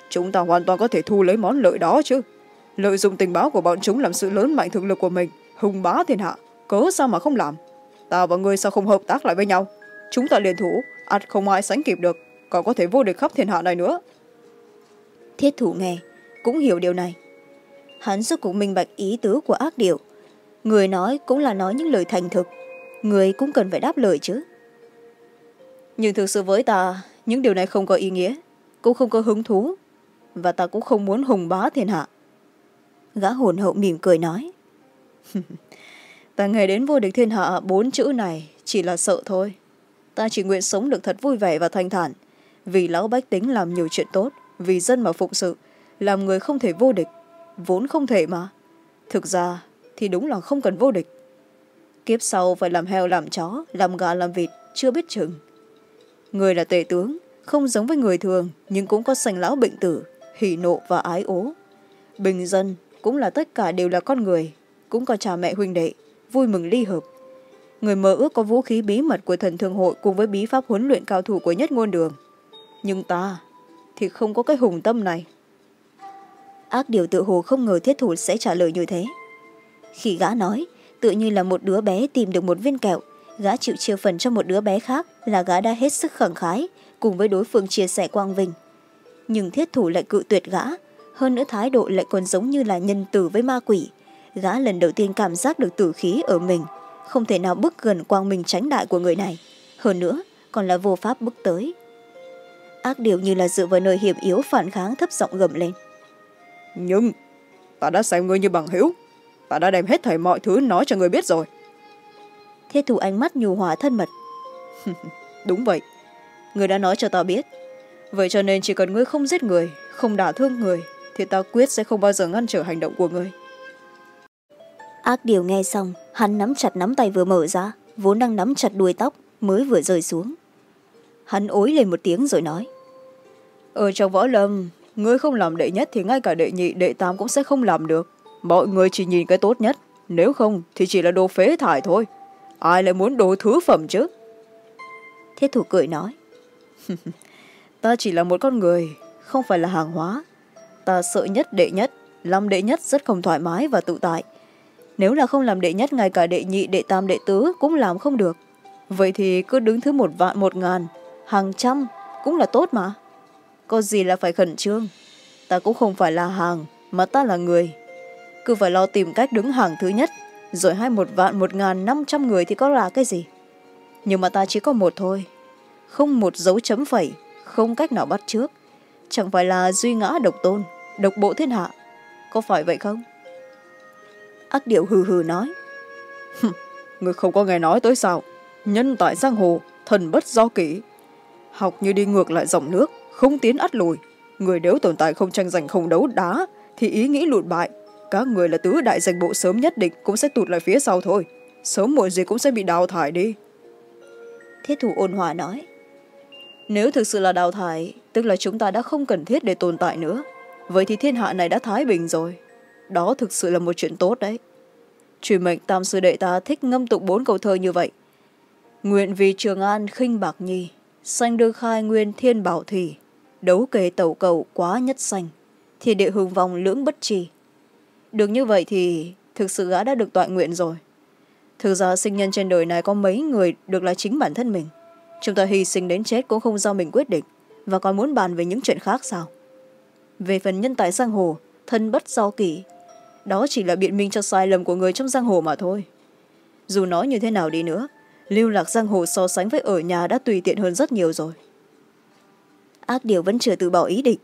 Chúng ta hoàn toàn có thể thu lấy món lợi đó chứ. Lợi dụng tình báo của bọn chúng làm sự lớn mạnh thực lực của mình hùng bá thiên hạ cớ sao mà không làm? Ta và ngươi sao không hợp tác lại với nhau? Chúng ta liên thủ ắt không ai sánh kịp được còn có thể vô địch khắp thiên hạ này nữa thiết thủ nghe, cũng hiểu điều này. Hắn giúp cuộc minh bạch ý tứ của ác điệu. Người nói cũng là nói những lời thành thực. Người cũng cần phải đáp lời chứ. Nhưng thực sự với ta, những điều này không có ý nghĩa, cũng không có hứng thú, và ta cũng không muốn hùng bá thiên hạ. Gã hồn hậu mỉm cười nói. Ta nghe đến vô địch thiên hạ bốn chữ này, chỉ là sợ thôi. Ta chỉ nguyện sống được thật vui vẻ và thanh thản, vì lão bách tính làm nhiều chuyện tốt vì dân mà phụng sự, làm người không thể vô địch, vốn không thể mà. Thực ra thì đúng là không cần vô địch. Kiếp sau phải làm heo làm chó, làm gà làm vịt, chưa biết chừng. Người là tể tướng, không giống với người thường, nhưng cũng có sành lão bệnh tử, hỉ nộ và ái ố. Bình dân cũng là tất cả đều là con người, cũng có cha mẹ huynh đệ, vui mừng ly hợp. Người mơ ước có vũ khí bí mật của thần thương hội cùng với bí pháp huấn luyện cao thủ của nhất ngôn đường. Nhưng ta thì không có cái hùng tâm này. Ác điều tự hồ không ngờ thiết thủ sẽ trả lời như thế. Khi gã nói, tự như là một đứa bé tìm được một viên kẹo, gã chịu chia phần cho một đứa bé khác là gã đã hết sức khẳng khái, cùng với đối phương chia sẻ quang vinh. Nhưng thiết thủ lại cự tuyệt gã, hơn nữa thái độ lại còn giống như là nhân tử với ma quỷ. Gã lần đầu tiên cảm giác được tử khí ở mình, không thể nào bước gần quang minh tránh đại của người này. Hơn nữa, còn là vô pháp bước tới ác điều như là dựa vào nơi hiểm yếu phản kháng thấp giọng gầm lên. Nhưng ta đã xem ngươi như bằng hữu. Ta đã đem hết thảy mọi thứ nói cho ngươi biết rồi. Thiết thủ ánh mắt nhu hòa thân mật. Đúng vậy. Người đã nói cho ta biết. Vậy cho nên chỉ cần ngươi không giết người không đả thương người thì ta quyết sẽ không bao giờ ngăn trở hành động của ngươi. Ác điều nghe xong hắn nắm chặt nắm tay vừa mở ra vốn đang nắm chặt đuôi tóc mới vừa rơi xuống. Hắn ối lên một tiếng rồi nói ở trong võ lâm ngươi không làm đệ nhất thì ngay cả đệ nhị đệ tam cũng sẽ không làm được. Mọi người chỉ nhìn cái tốt nhất nếu không thì chỉ là đồ phế thải thôi. Ai lại muốn đồ thứ phẩm chứ? Thiết thủ cười nói. Ta chỉ là một con người không phải là hàng hóa. Ta sợ nhất đệ nhất làm đệ nhất rất không thoải mái và tự tại. Nếu là không làm đệ nhất ngay cả đệ nhị đệ tam đệ tứ cũng làm không được. Vậy thì cứ đứng thứ một vạn một ngàn hàng trăm cũng là tốt mà có gì là phải khẩn trương? Ta cũng không phải là hàng, mà ta là người. Cứ phải lo tìm cách đứng hàng thứ nhất, rồi hai một vạn một ngàn năm trăm người thì có là cái gì? Nhưng mà ta chỉ có một thôi. Không một dấu chấm phẩy, không cách nào bắt trước. Chẳng phải là duy ngã độc tôn, độc bộ thiên hạ. Có phải vậy không? Ác điệu hừ hừ nói. Người không có nghe nói tới sao? Nhân tại giang hồ, thần bất do kỷ. Học như đi ngược lại dòng nước không tiến ắt lùi. Người nếu tồn tại không tranh giành không đấu đá, thì ý nghĩ lụt bại. Các người là tứ đại danh bộ sớm nhất định cũng sẽ tụt lại phía sau thôi. Sớm muộn gì cũng sẽ bị đào thải đi. Thiết thủ ôn hòa nói, nếu thực sự là đào thải, tức là chúng ta đã không cần thiết để tồn tại nữa. Vậy thì thiên hạ này đã thái bình rồi. Đó thực sự là một chuyện tốt đấy. Truyền mệnh tam sư đệ ta thích ngâm tụng bốn câu thơ như vậy. Nguyện vì trường an khinh bạc nhi sanh đương khai nguyên thiên bảo thủy đấu kề tẩu cầu quá nhất xanh, thì địa hùng vòng lưỡng bất trì. Được như vậy thì thực sự gã đã được tọa nguyện rồi. Thực ra sinh nhân trên đời này có mấy người được là chính bản thân mình. Chúng ta hy sinh đến chết cũng không do mình quyết định. Và còn muốn bàn về những chuyện khác sao? Về phần nhân tài giang hồ, thân bất do kỷ, đó chỉ là biện minh cho sai lầm của người trong giang hồ mà thôi. Dù nói như thế nào đi nữa, lưu lạc giang hồ so sánh với ở nhà đã tùy tiện hơn rất nhiều rồi ác điều vẫn chưa từ bỏ ý định.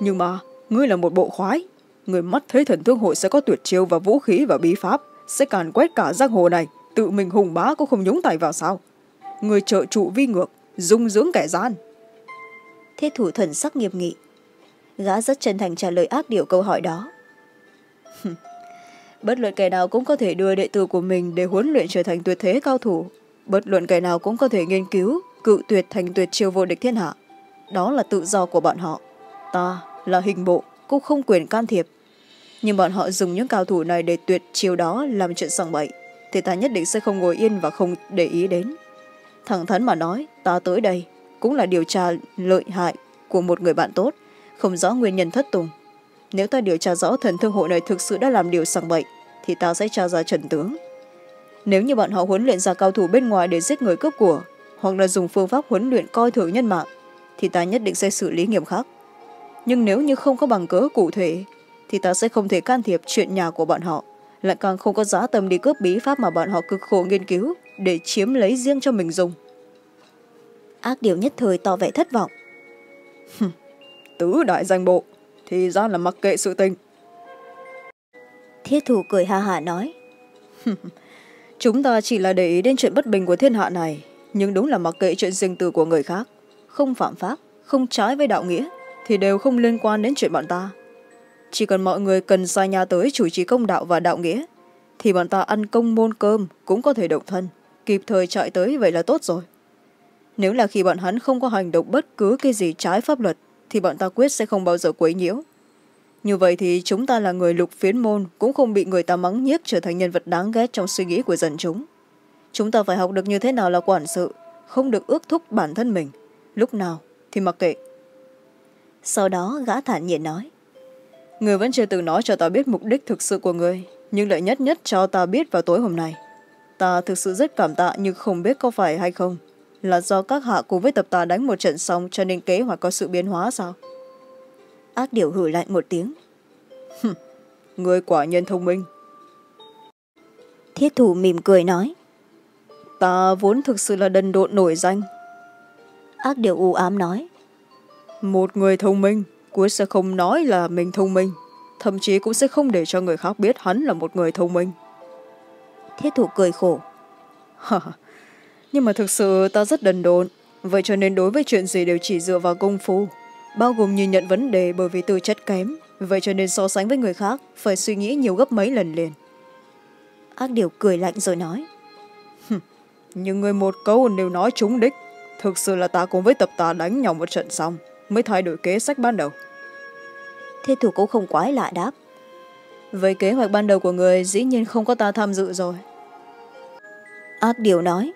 Nhưng mà ngươi là một bộ khoái. Người mắt thấy thần thương hội sẽ có tuyệt chiêu và vũ khí và bí pháp sẽ càn quét cả giang hồ này tự mình hùng bá cũng không nhúng tay vào sao? Người trợ trụ vi ngược dung dưỡng kẻ gian. Thế thủ thần sắc nghiêm nghị. Gã rất chân thành trả lời ác điều câu hỏi đó. Bất luận kẻ nào cũng có thể đưa đệ tử của mình để huấn luyện trở thành tuyệt thế cao thủ. Bất luận kẻ nào cũng có thể nghiên cứu cự tuyệt thành tuyệt chiêu vô địch thiên hạ đó là tự do của bọn họ. Ta là hình bộ, cũng không quyền can thiệp. Nhưng bọn họ dùng những cao thủ này để tuyệt chiều đó làm chuyện sòng bậy, thì ta nhất định sẽ không ngồi yên và không để ý đến. Thẳng thắn mà nói, ta tới đây cũng là điều tra lợi hại của một người bạn tốt, không rõ nguyên nhân thất tùng. Nếu ta điều tra rõ thần thương hội này thực sự đã làm điều sằng bậy, thì ta sẽ tra ra trần tướng. Nếu như bọn họ huấn luyện ra cao thủ bên ngoài để giết người cướp của, hoặc là dùng phương pháp huấn luyện coi thường nhân mạng thì ta nhất định sẽ xử lý nghiêm khắc. Nhưng nếu như không có bằng cớ cụ thể thì ta sẽ không thể can thiệp chuyện nhà của bọn họ. Lại càng không có giá tâm đi cướp bí pháp mà bọn họ cực khổ nghiên cứu để chiếm lấy riêng cho mình dùng. Ác điều nhất thời tỏ vẻ thất vọng. Tứ đại danh bộ thì ra là mặc kệ sự tình. Thiết thủ cười ha hả nói. Chúng ta chỉ là để ý đến chuyện bất bình của thiên hạ này nhưng đúng là mặc kệ chuyện riêng tư của người khác không phạm pháp, không trái với đạo nghĩa, thì đều không liên quan đến chuyện bọn ta. Chỉ cần mọi người cần xa nhà tới chủ trì công đạo và đạo nghĩa, thì bọn ta ăn công môn cơm cũng có thể động thân, kịp thời chạy tới vậy là tốt rồi. Nếu là khi bọn hắn không có hành động bất cứ cái gì trái pháp luật, thì bọn ta quyết sẽ không bao giờ quấy nhiễu. Như vậy thì chúng ta là người lục phiến môn cũng không bị người ta mắng nhiếc trở thành nhân vật đáng ghét trong suy nghĩ của dân chúng. Chúng ta phải học được như thế nào là quản sự, không được ước thúc bản thân mình lúc nào thì mặc kệ. Sau đó gã thản nhiên nói, người vẫn chưa từng nói cho ta biết mục đích thực sự của người, nhưng lại nhất nhất cho ta biết vào tối hôm nay. Ta thực sự rất cảm tạ nhưng không biết có phải hay không, là do các hạ cùng với tập ta đánh một trận xong cho nên kế hoạch có sự biến hóa sao? Ác điểu hử lạnh một tiếng người quả nhân thông minh. Thiết thủ mỉm cười nói, ta vốn thực sự là đần độn nổi danh ác điểu u ám nói. Một người thông minh cuối sẽ không nói là mình thông minh thậm chí cũng sẽ không để cho người khác biết hắn là một người thông minh. Thiết thủ cười khổ. Nhưng mà thực sự ta rất đần độn vậy cho nên đối với chuyện gì đều chỉ dựa vào công phu bao gồm nhìn nhận vấn đề bởi vì tư chất kém vậy cho nên so sánh với người khác phải suy nghĩ nhiều gấp mấy lần liền. Ác điều cười lạnh rồi nói. Nhưng người một câu đều nói trúng đích thực sự là ta cùng với tập ta đánh nhau một trận xong mới thay đổi kế sách ban đầu. Thế thủ cũng không quái lạ đáp. Với kế hoạch ban đầu của người dĩ nhiên không có ta tham dự rồi. Ác điều nói.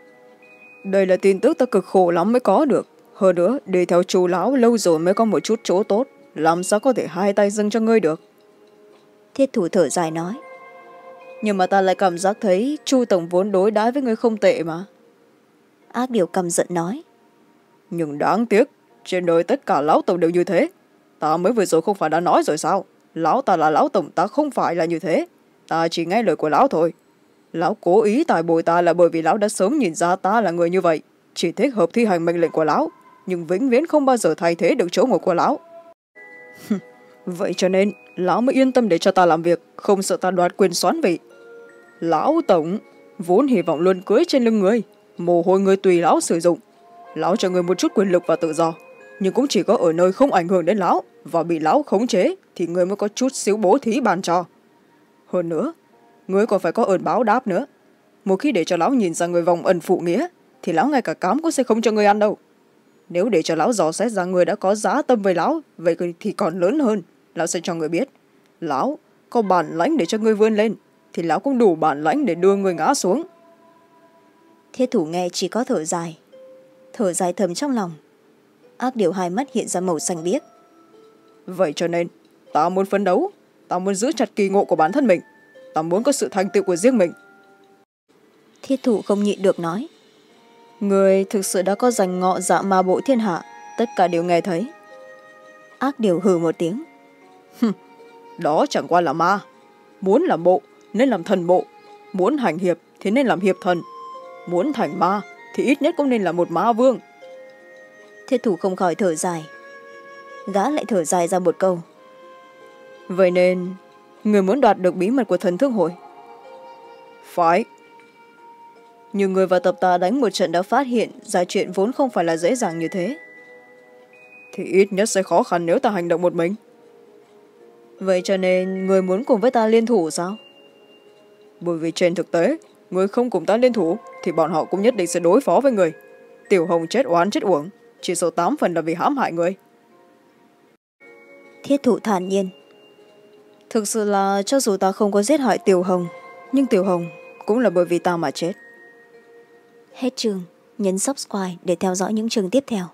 Đây là tin tức ta cực khổ lắm mới có được. Hơn nữa đi theo chú lão lâu rồi mới có một chút chỗ tốt. Làm sao có thể hai tay dâng cho ngươi được? Thiết thủ thở dài nói. Nhưng mà ta lại cảm giác thấy chu tổng vốn đối đãi với ngươi không tệ mà. Ác điều căm giận nói nhưng đáng tiếc, trên đời tất cả lão tổng đều như thế. Ta mới vừa rồi không phải đã nói rồi sao? Lão ta là lão tổng ta không phải là như thế. Ta chỉ nghe lời của lão thôi. Lão cố ý tài bồi ta là bởi vì lão đã sớm nhìn ra ta là người như vậy. Chỉ thích hợp thi hành mệnh lệnh của lão, nhưng vĩnh viễn không bao giờ thay thế được chỗ ngồi của lão. Vậy cho nên, lão mới yên tâm để cho ta làm việc, không sợ ta đoạt quyền xoán vị. Lão tổng vốn hy vọng luôn cưới trên lưng người, mồ hôi người tùy lão sử dụng lão cho người một chút quyền lực và tự do. Nhưng cũng chỉ có ở nơi không ảnh hưởng đến lão, và bị lão khống chế, thì người mới có chút xíu bố thí bàn cho hơn nữa, người còn phải có ơn báo đáp nữa. Một khi để cho lão nhìn ra người vòng ẩn phụ nghĩa, thì lão ngay cả cám cũng sẽ không cho người ăn đâu. Nếu để cho lão dò xét ra người đã có giá tâm với lão, vậy thì còn lớn hơn. Lão sẽ cho người biết, lão, có bản lãnh để cho người vươn lên, thì lão cũng đủ bản lãnh để đưa người ngã xuống. Thiết thủ nghe chỉ có thở dài thở dài thầm trong lòng. Ác điều hai mắt hiện ra màu xanh biếc. Vậy cho nên ta muốn phấn đấu ta muốn giữ chặt kỳ ngộ của bản thân mình ta muốn có sự thành tựu của riêng mình. Thiết thủ không nhịn được nói. Người thực sự đã có dành ngọ dạ ma bộ thiên hạ tất cả đều nghe thấy. Ác điều hừ một tiếng. Đó chẳng qua là ma. Muốn làm bộ nên làm thần bộ. Muốn hành hiệp thì nên làm hiệp thần. Muốn thành ma thì ít nhất cũng nên là một ma vương. Thiết thủ không khỏi thở dài. Gã lại thở dài ra một câu. Vậy nên người muốn đoạt được bí mật của thần thương hội. Phải. Nhưng người và tập ta đánh một trận đã phát hiện ra chuyện vốn không phải là dễ dàng như thế. Thì ít nhất sẽ khó khăn nếu ta hành động một mình. Vậy cho nên người muốn cùng với ta liên thủ sao? Bởi vì trên thực tế người không cùng ta liên thủ, thì bọn họ cũng nhất định sẽ đối phó với người. Tiểu hồng chết oán chết uổng, chỉ số tám phần là vì hãm hại người. Thiết thủ thản nhiên. Thực sự là cho dù ta không có giết hại tiểu hồng, nhưng tiểu hồng cũng là bởi vì ta mà chết. Hết chương. Nhấn subscribe để theo dõi những chương tiếp theo.